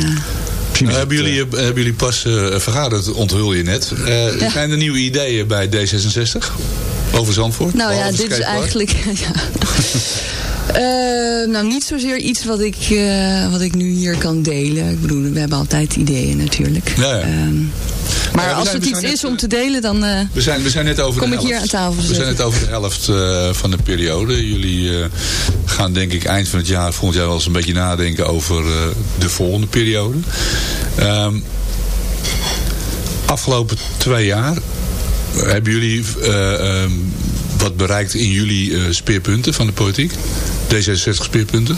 Nou, hebben, jullie, eh, hebben jullie pas eh, vergaderd, onthul je net. Eh, Ja. Zijn er nieuwe ideeën bij D66 over Zandvoort? Nou ja, dit is eigenlijk. ja. Eh, nou, niet zozeer iets wat ik, eh, wat ik nu hier kan delen. Ik bedoel, we hebben altijd ideeën natuurlijk. Ja, ja. Ehm, maar Ja, als zijn- het iets is om te delen, dan... eh, We zijn, we zijn net over Kom de ik helft. hier aan tafel We zijn zitten? net over de helft eh, van de periode. Jullie eh, gaan denk ik eind van het jaar, volgend jaar wel eens een beetje nadenken over eh, de volgende periode. Ehm, afgelopen twee jaar hebben jullie eh, ehm, wat bereikt in jullie eh, speerpunten van de politiek? D66 speerpunten?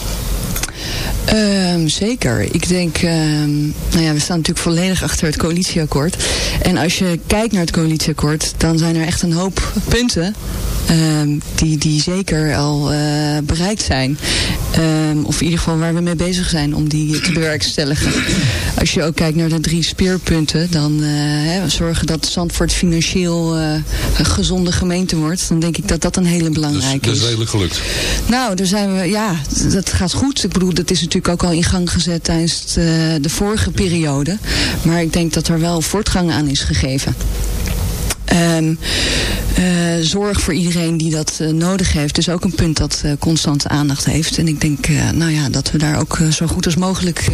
Ehm, zeker. Ik denk, ehm, nou ja, we staan natuurlijk volledig achter het coalitieakkoord. En als je kijkt naar het coalitieakkoord, dan zijn er echt een hoop punten ehm, die, die zeker al eh, bereikt zijn. Of in ieder geval waar we mee bezig zijn om die te bewerkstelligen. Als je ook kijkt naar de drie speerpunten, dan eh, hè, zorgen dat Zandvoort financieel eh, een gezonde gemeente wordt. Dan denk ik dat dat een hele Dat is, belangrijke dat is redelijk gelukt. nou, daar zijn we, ja, dat gaat goed. Ik bedoel, dat is natuurlijk ook al in gang gezet tijdens de, de vorige periode. Maar ik denk dat er wel voortgang aan is gegeven. Ehm, eh, zorg voor iedereen die dat eh, nodig heeft is ook een punt dat eh, constante aandacht heeft. En ik denk nou ja, dat we daar ook zo goed als mogelijk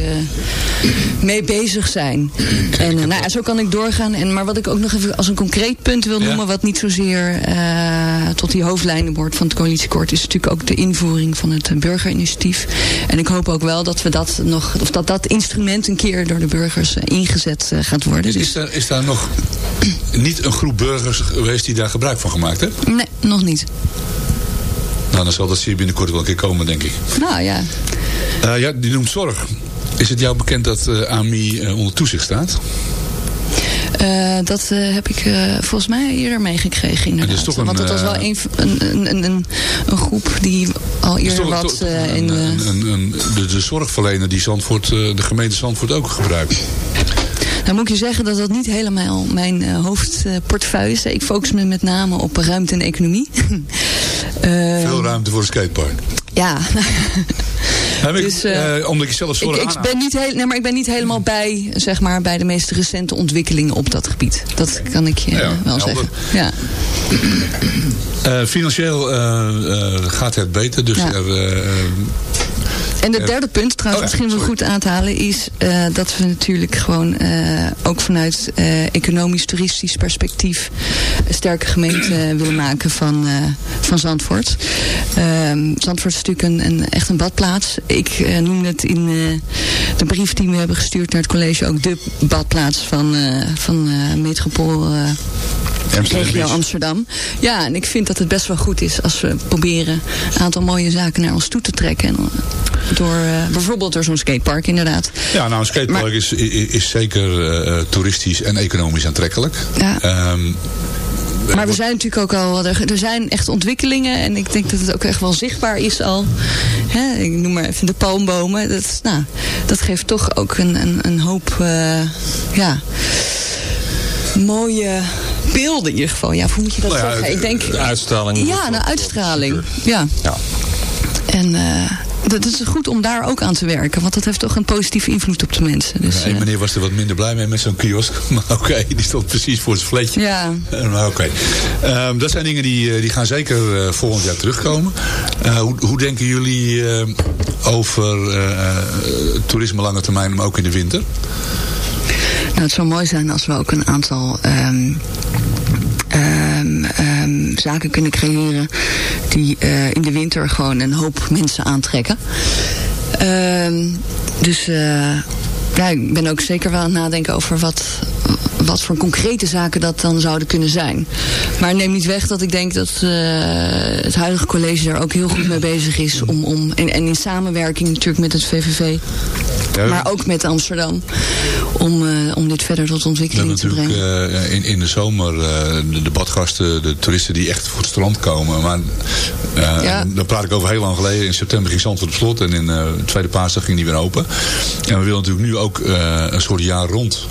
mee bezig zijn. En nou ja, zo kan ik doorgaan. En, maar wat ik ook nog even als een concreet punt wil Ja. noemen... wat niet zozeer tot die hoofdlijnen wordt van het coalitieakkoord... is natuurlijk ook de invoering van het burgerinitiatief. En ik hoop ook wel dat we dat nog... of dat dat instrument een keer door de burgers ingezet gaat worden. Is, Dus, is, daar, is daar nog niet een groep burgers geweest die daar gebruik van gemaakt heeft? nee, nog niet. Nou, dan zal dat hier binnenkort wel een keer komen, denk ik. Nou ja, Eh, ja, die noemt zorg. Is het jou bekend dat eh, AMI eh, onder toezicht staat? Dat heb ik volgens mij eerder meegekregen inderdaad. toch een, Want het was wel een, een, een, een, een groep die al eerder wat in... de, de zorgverlener die Zandvoort, de gemeente Zandvoort ook gebruikt. Nou moet ik je zeggen dat dat niet helemaal mijn eh, hoofdportefeuille is. Ik focus me met name op ruimte en economie. Eh, Veel ruimte voor een skatepark. Ja, Heb ik, Dus, eh, omdat je zelf ik, zorg ik, ben niet heel, nee, maar ik ben niet helemaal bij, zeg maar, bij de meest recente ontwikkelingen op dat gebied. Dat kan ik je Ja, wel helder. zeggen. Ja. Eh, financieel eh, eh, gaat het beter, dus Ja. er, En het derde punt, trouwens, Oh ja, misschien wel goed aan te halen, is eh, dat we natuurlijk gewoon eh, ook vanuit eh, economisch, toeristisch perspectief een sterke gemeente willen maken van, van Zandvoort. Ehm, Zandvoort is natuurlijk een, een, echt een badplaats. Ik eh, noem het in de brief die we hebben gestuurd naar het college ook de badplaats van, van metropool. Amsterdam regio. Amsterdam. Ja, en ik vind dat het best wel goed is als we proberen een aantal mooie zaken naar ons toe te trekken. En, door, eh, bijvoorbeeld door zo'n skatepark inderdaad. Ja, nou, een skatepark Maar- is, is, is zeker eh, toeristisch en economisch aantrekkelijk. Ja. Ehm, Maar we zijn natuurlijk ook al, er, zijn echt ontwikkelingen en ik denk dat het ook echt wel zichtbaar is al. Hè, ik noem maar even de palmbomen. Dat, nou, dat geeft toch ook een, een, een hoop, eh, ja, mooie beelden in ieder geval. Ja, hoe moet je dat Nou ja, zeggen? Ik denk, De uitstraling. ja, nou, uitstraling. Ja. Ja. En eh, dat is goed om daar ook aan te werken. Want dat heeft toch een positieve invloed op de mensen. Dus, eh, meneer was er wat minder blij mee met zo'n kiosk. Maar oké, die stond precies voor zijn fletje. ja, Eh, Maar oké. Ehm, dat zijn dingen die, eh, die gaan zeker volgend jaar terugkomen. Hoe, hoe denken jullie over toerisme lange termijn, maar ook in de winter? nou, het zou mooi zijn als we ook een aantal ehm, ehm, zaken kunnen creëren die eh, in de winter gewoon een hoop mensen aantrekken. Ehm, dus eh, ja, ik ben ook zeker wel aan het nadenken over wat, wat voor concrete zaken dat dan zouden kunnen zijn. Maar neem niet weg dat ik denk dat eh, het huidige college daar ook heel goed mee bezig is. Om, om, en, en in samenwerking natuurlijk met het VVV. Ja, Maar ook met Amsterdam. Om, eh, om dit verder tot ontwikkeling te brengen. eh, in, in de zomer de, de badgasten, de toeristen die echt voor het strand komen. Maar Ja. dan praat ik over heel lang geleden. In september ging Zandvoort op slot en in de tweede paasdag ging die weer open. En we willen natuurlijk nu ook een soort jaar rond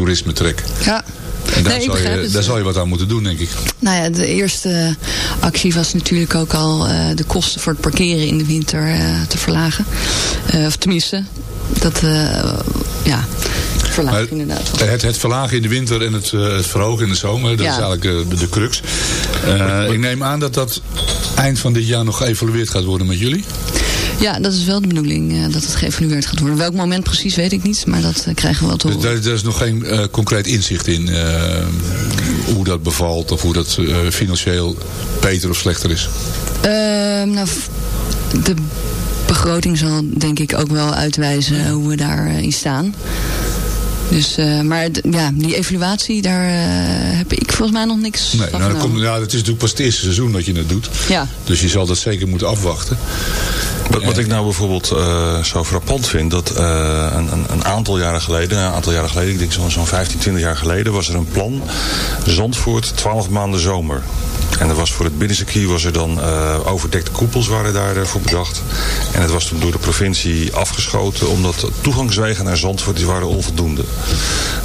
toerisme trekken. Ja. En daar, Nee, zal, je, daar zal je wat aan moeten doen, denk ik. Nou ja, de eerste actie was natuurlijk ook al eh, de kosten voor het parkeren in de winter eh, te verlagen. Eh, of tenminste, dat ja, verlagen Maar inderdaad. wel. Het, het verlagen in de winter en het, eh, het verhogen in de zomer, dat Ja. is eigenlijk eh, de, de crux. Eh, ik neem aan dat dat eind van dit jaar nog geëvalueerd gaat worden met jullie. Ja, dat is wel de bedoeling eh, dat het geëvalueerd gaat worden. Welk moment precies weet ik niet, maar dat krijgen we wel te Dus horen. daar, daar is nog geen eh, concreet inzicht in hoe dat bevalt of hoe dat eh, financieel beter of slechter is. Ehm, nou, de begroting zal denk ik ook wel uitwijzen hoe we daarin staan. Dus, eh, maar ja, die evaluatie, daar eh, heb ik volgens mij nog niks Nee, van nou, komt, ja, het is natuurlijk pas het eerste seizoen dat je het doet. Ja. Dus je zal dat zeker moeten afwachten. Wat, wat ik nou bijvoorbeeld eh, zo frappant vind, dat eh, een, een, een aantal jaren geleden, een aantal jaren geleden, ik denk zo'n zo'n 15, 20 jaar geleden, was er een plan, Zandvoort 12 maanden zomer. En er was voor het binnencircuit was er dan eh, overdekte koepels waren daarvoor bedacht. En het was toen door de provincie afgeschoten, omdat toegangswegen naar Zandvoort die waren onvoldoende.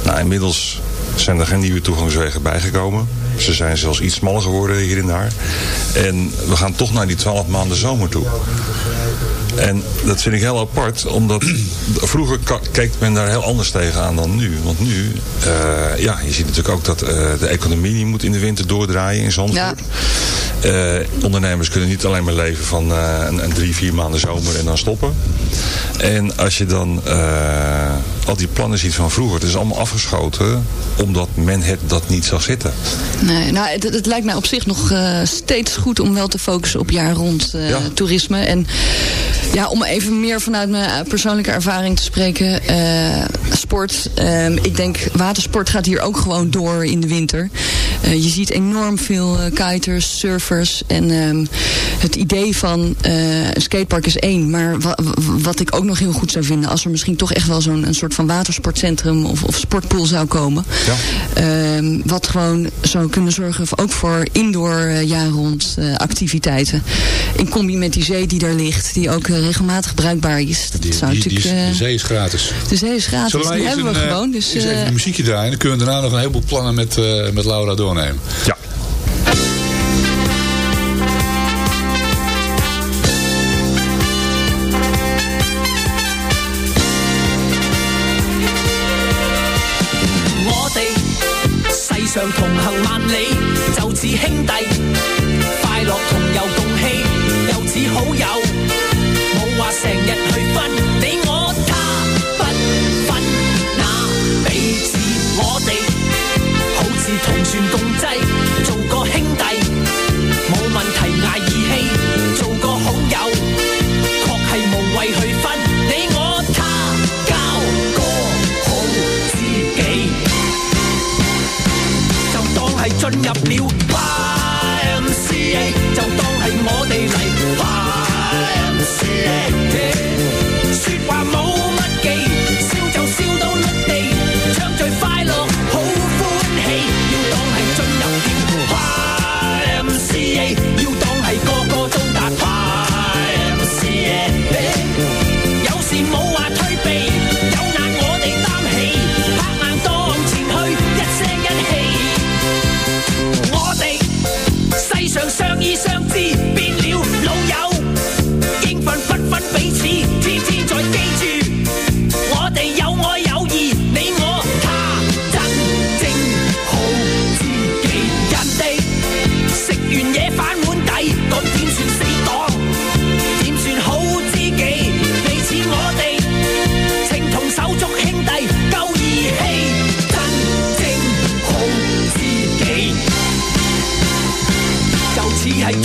Nou, inmiddels zijn er geen nieuwe toegangswegen bijgekomen. Ze zijn zelfs iets smaller geworden hier en daar. En we gaan toch naar die 12 maanden zomer toe. En dat vind ik heel apart, omdat vroeger keek men daar heel anders tegenaan dan nu. Want nu, eh, ja, je ziet natuurlijk ook dat eh, de economie die moet in de winter doordraaien in Zandvoort. Eh, ondernemers kunnen niet alleen maar leven van een, een drie, vier maanden zomer en dan stoppen. En als je dan al die plannen ziet van vroeger, het is allemaal afgeschoten omdat men het dat niet zag zitten. Nee, nou, het, het lijkt mij op zich nog eh, steeds goed om wel te focussen op jaar rond eh, Ja. toerisme. En ja, om even meer vanuit mijn eh, persoonlijke ervaring te spreken. sport. ehm, ik denk, watersport gaat hier ook gewoon door in de winter. Je ziet enorm veel kiters, surfers. En ehm, het idee van een skatepark is één. Maar wa- wa- wat ik ook nog heel goed zou vinden... als er misschien toch echt wel zo'n een soort van watersportcentrum... of, of sportpool zou komen. Ehm, wat gewoon zou kunnen zorgen voor- ook voor indoor eh, jaar rond eh, activiteiten. In combi met die zee die daar ligt. Die ook eh, regelmatig bruikbaar is. Dat Die, zou die, natuurlijk... eh, de zee is gratis. de zee is gratis. Die hebben we een, gewoon. Dus, even een muziekje draaien. Dan kunnen we daarna nog een heleboel plannen met, eh, met Laura doornemen. Ja.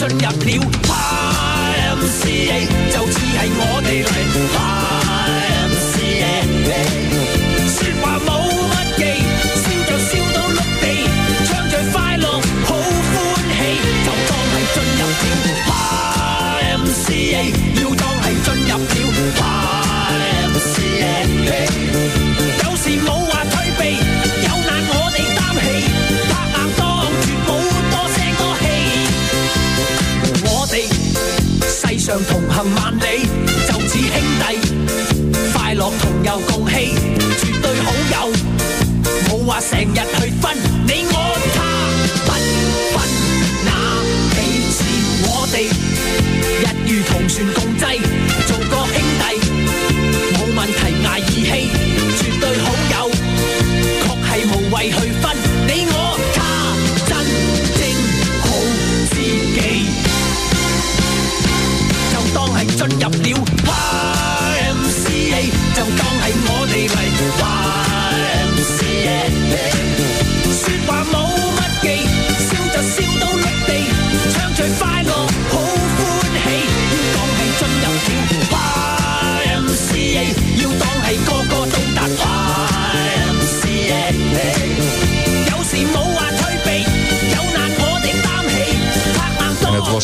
进入了。YMCA，就似系我哋嚟。上同行万里，就似兄弟，快乐同游共戏绝对好友。冇话成日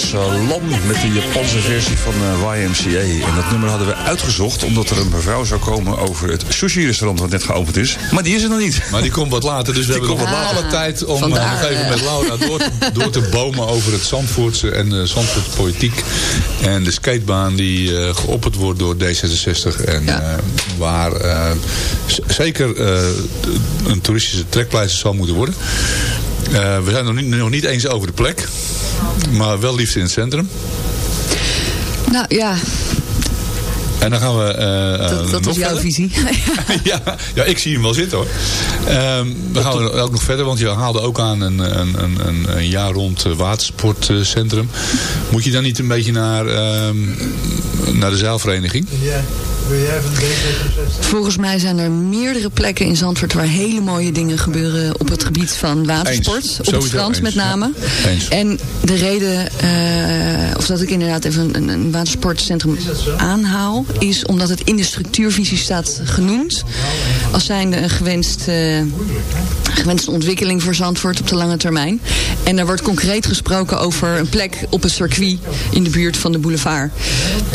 was uh, Lam met de Japanse versie van uh, YMCA. En dat nummer hadden we uitgezocht omdat er een mevrouw zou komen over het sushi-restaurant wat net geopend is. Maar die is er nog niet. Maar die komt wat later, dus we hebben nog wat alle tijd om eh, nog even met Laura door te, door te bomen over het Zandvoortse en de Zandvoortse politiek. En de skatebaan die eh, geopperd wordt door D66. En Ja. eh, waar eh, zeker eh, een toeristische trekpleister zal moeten worden. Eh, we zijn nog niet, nog niet eens over de plek. Maar wel liefst in het centrum. Nou ja, En dan gaan we eh, eh, dat, dat nog was jouw verder. visie. ja, ja, ik zie hem wel zitten hoor. Ehm, we gaan ook nog verder, want je haalde ook aan een, een, een, een, een jaar rond eh, watersportcentrum. Moet je dan niet een beetje naar, ehm, naar de zeilvereniging? Volgens mij zijn er meerdere plekken in Zandvoort waar hele mooie dingen gebeuren op het gebied van watersport. Eens. Op Sowieso het strand eens, met name. ja. En de reden, eh, of dat ik inderdaad even een, een watersportcentrum aanhaal, is omdat het in de structuurvisie staat genoemd. Als zijnde een gewenst, eh, gewenste ontwikkeling voor Zandvoort op de lange termijn. En daar wordt concreet gesproken over een plek op het circuit in de buurt van de boulevard.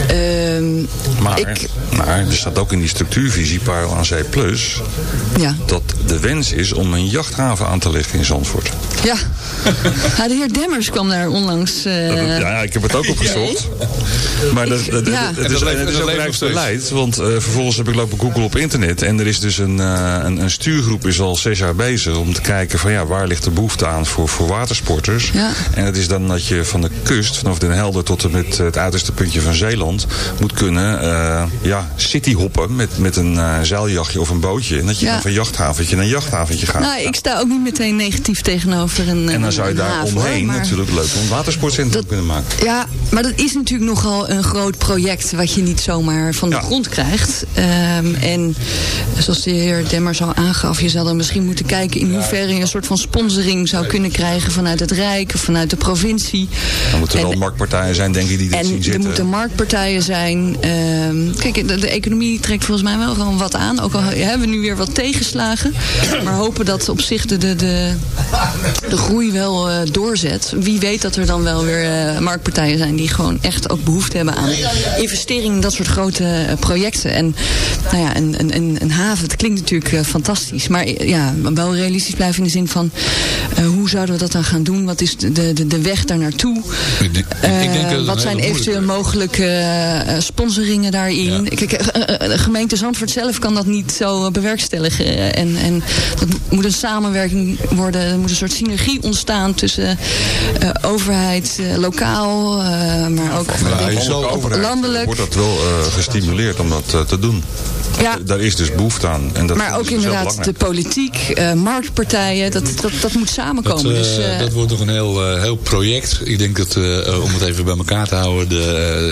Ehm, Maar, ik, maar er staat ook in die structuurvisie Parel aan Zee Plus... ja. dat de wens is om een jachthaven aan te leggen in Zandvoort. Ja. ja, de heer Demmers kwam daar onlangs. eh, Dat- ja, ik heb het ook opgezocht. Maar dat, dat, Ja. het, is, dat het is ook rijksbeleid. Want eh, vervolgens heb ik lopen googlen op internet. En er is dus een, eh, een, een stuurgroep is al zes jaar bezig om te kijken van ja, waar ligt de behoefte aan voor, voor watersporters. Ja. En het is dan dat je van de kust, vanaf Den Helder tot en met het uiterste puntje van Zeeland, moet kunnen eh, ja, cityhoppen met, met een eh, zeiljachtje of een bootje. En dat je Ja. dan van jachthaventje naar jachthaventje gaat. nou, ik sta ook niet meteen negatief tegenover een en dan zou je daar haven, omheen maar- natuurlijk leuk een watersportcentrum Dat- kunnen maken. Ja, maar dat is natuurlijk nogal een groot project wat je niet zomaar van de Ja. grond krijgt. Ehm, en zoals de heer Demmers al aangaf, je zal dan misschien moeten kijken in hoeverre je een soort van sponsoring zou kunnen krijgen vanuit het Rijk of vanuit de provincie. Dan moeten er En- wel marktpartijen zijn, denk ik, die dit en zien er zitten. moeten marktpartijen zijn. Ehm, kijk, de, de economie trekt volgens mij wel gewoon wat aan. Ook al hebben we nu weer wat tegenslagen. Maar hopen dat op zich de, de, de, de groei wel eh, doorzet. Wie weet dat er dan wel weer eh, marktpartijen zijn die gewoon echt ook behoefte hebben aan investeringen in dat soort grote eh, projecten. En nou ja, een, een, een, haven, het klinkt natuurlijk fantastisch. Maar ja, wel realistisch blijven in de zin van hoe zouden we dat dan gaan doen? Wat is de, de, de weg daar naartoe? Wat zijn eventueel mogelijke sponsoringen daarin? Kijk, eh, eh, de gemeente Zandvoort zelf kan dat niet zo eh, bewerkstelligen. En, en dat moet een samenwerking worden. Er moet een soort synergie ontstaan tussen eh, overheid, eh, lokaal, eh, maar ook Ja, landelijk. wordt dat wel eh, gestimuleerd om dat eh, te doen. Ja. Daar is dus behoefte aan. En dat maar ook zelf inderdaad de politiek, eh, marktpartijen, dat, dat, dat moet Dat, samenkomen. eh, dus, eh, dat wordt nog een heel, eh, heel project. Ik denk dat, eh, om het even bij elkaar te houden, de,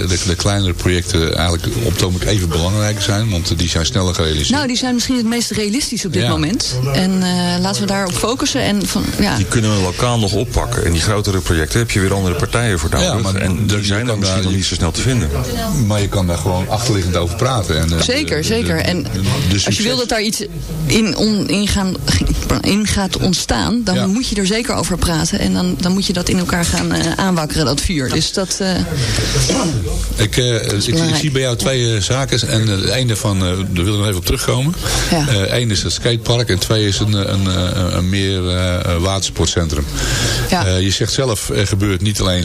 eh, de, de kleinere projecten eigenlijk op het even belangrijk zijn. Want die zijn sneller gerealiseerd. nou, die zijn misschien het meest realistisch op dit Ja. moment. En eh, laten we daarop focussen. En van, ja, Die kunnen we lokaal nog oppakken. En die grotere projecten heb je weer andere partijen voor nodig. Ja, maar en die zijn dan misschien daar- nog niet zo snel te vinden. Maar je kan daar gewoon achterliggend over praten. En, eh, Zeker, de- de- zeker. de- En de als je wil dat daar iets in, on, in, gaan, in gaat ontstaan, dan Ja. moet je er zeker over praten. En dan, dan moet je dat in elkaar gaan eh, aanwakkeren, dat vuur. Dus dat. eh, Ik, eh, ik, zie bij jou twee eh, En uh, het ene van, eh, daar wil ik nog even op terugkomen. Ja. Eén is het skatepark en twee is een, een, een, een meer eh, watersportcentrum. Ja. Eh, je zegt zelf, er gebeurt niet alleen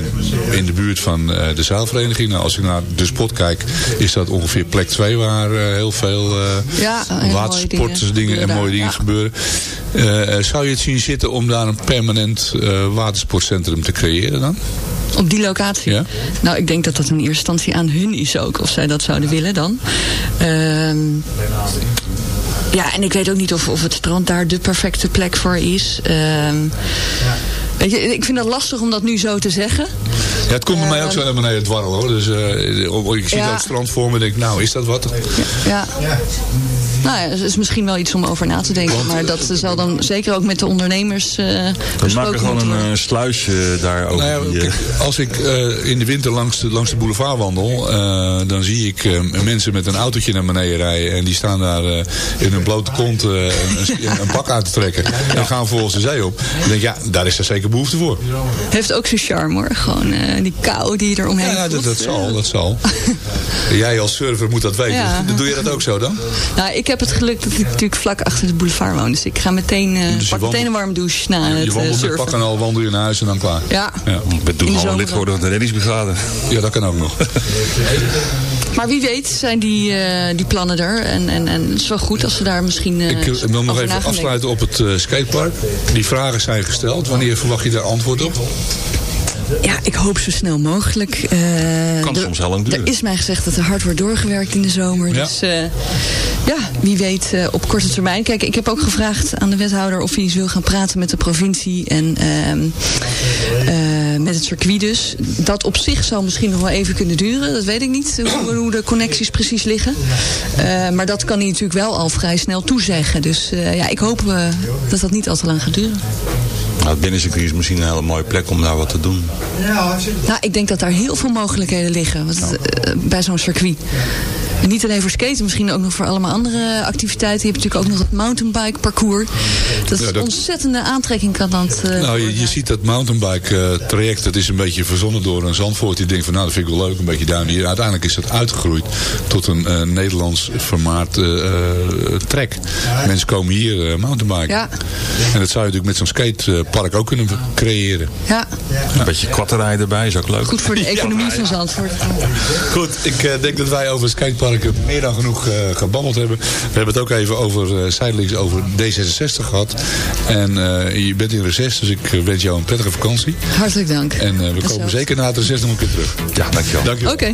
in de buurt van eh, de zaalvereniging. Nou, als ik naar de spot kijk, is dat ongeveer plek 2 waar eh, heel veel eh Ja, watersportdingen dingen en mooie dingen gebeuren. Eh, zou je het zien zitten om daar een permanent eh, watersportcentrum te creëren dan? Op die locatie. Ja. Nou, ik denk dat dat in eerste instantie aan hun is ook, of zij dat zouden willen dan. Ehm, ja, en ik weet ook niet of, of het strand daar de perfecte plek voor is. Ehm, weet je, ik vind het lastig om dat nu zo te zeggen. Ja, het komt bij mij ook zo naar beneden dwarrelen hoor. Dus eh, ik zie Ja. dat strand voor me en denk, nou is dat wat? Ja. Nou ja, dat is misschien wel iets om over na te denken. maar dat zal dan zeker ook met de ondernemers eh We maken gewoon een eh, sluisje daar over. Nou ja, die, eh, als ik eh, in de winter langs de, langs de boulevard wandel, eh, dan zie ik eh, mensen met een autootje naar beneden rijden. En die staan daar eh, in hun blote kont eh, een, een, een bak uit te trekken. En gaan volgens de zee op. Dan denk ik, ja, daar is er zeker behoefte voor. Heeft ook zijn charme hoor. Gewoon eh, die kou die je er omheen Ja, dat, dat zal, dat zal. Jij als surfer moet dat weten. Ja. Doe je dat ook zo dan? Nou, ik heb het geluk dat ik natuurlijk vlak achter de boulevard woon. Dus ik ga meteen, eh Dus je pak wandelt- meteen een warme douche na het Je eh, wandelt met surfen. pak en al, wandel je naar huis en dan klaar. Ja. Ja, ik ben toen zomer lid geworden van de reddingsbrigade. ja dat kan ook nog. Maar wie weet zijn die, eh, die plannen er. En, en, en het is wel goed als we daar misschien eh, Ik eh, wil nog even afsluiten op het skatepark. Die vragen zijn gesteld. Wanneer verwacht je daar antwoord op? Ja, ik hoop zo snel mogelijk. Eh, Kan er- soms heel lang duren. Er is mij gezegd dat er hard wordt doorgewerkt in de zomer. Ja. Dus eh, ja, wie weet eh, op korte termijn. Kijk, ik heb ook gevraagd aan de wethouder of hij eens wil gaan praten met de provincie en ehm, eh, met het circuit dus. Dat op zich zal misschien nog wel even kunnen duren. Dat weet ik niet, hoe, hoe de connecties precies liggen. Maar dat kan hij natuurlijk wel al vrij snel toezeggen. Dus ja, ik hoop dat dat niet al te lang gaat duren. Nou, het binnencircuit is misschien een hele mooie plek om daar wat te doen. Nou, ik denk dat daar heel veel mogelijkheden liggen want, eh, bij zo'n circuit. En niet alleen voor skaten, misschien ook nog voor allemaal andere activiteiten. Je hebt natuurlijk ook nog het mountainbike parcours. Dat is Ja, dat- ontzettende aantrekking kan dat. eh, Nou, je, je ziet dat mountainbike eh, traject, dat is een beetje verzonnen door een Zandvoort. Die denkt van, nou, dat vind ik wel leuk, een beetje duin hier. Uiteindelijk is dat uitgegroeid tot een eh, Nederlands formaat eh, eh, trek. Mensen komen hier mountainbiken. Ja. En dat zou je natuurlijk met zo'n skatepark ook kunnen creëren. ja, Een beetje kwatterij erbij is ook leuk. goed voor de economie van Zandvoort. Goed, ik denk dat wij over skateparken meer dan genoeg eh, gebabbeld hebben. We hebben het ook even over, eh zijdelings over D66 gehad. En eh, je bent in reces, dus ik wens jou een prettige vakantie. Hartelijk dank. En we komen zeker na het reces nog een keer terug. Ja, dankjewel. Dankjewel. Oké.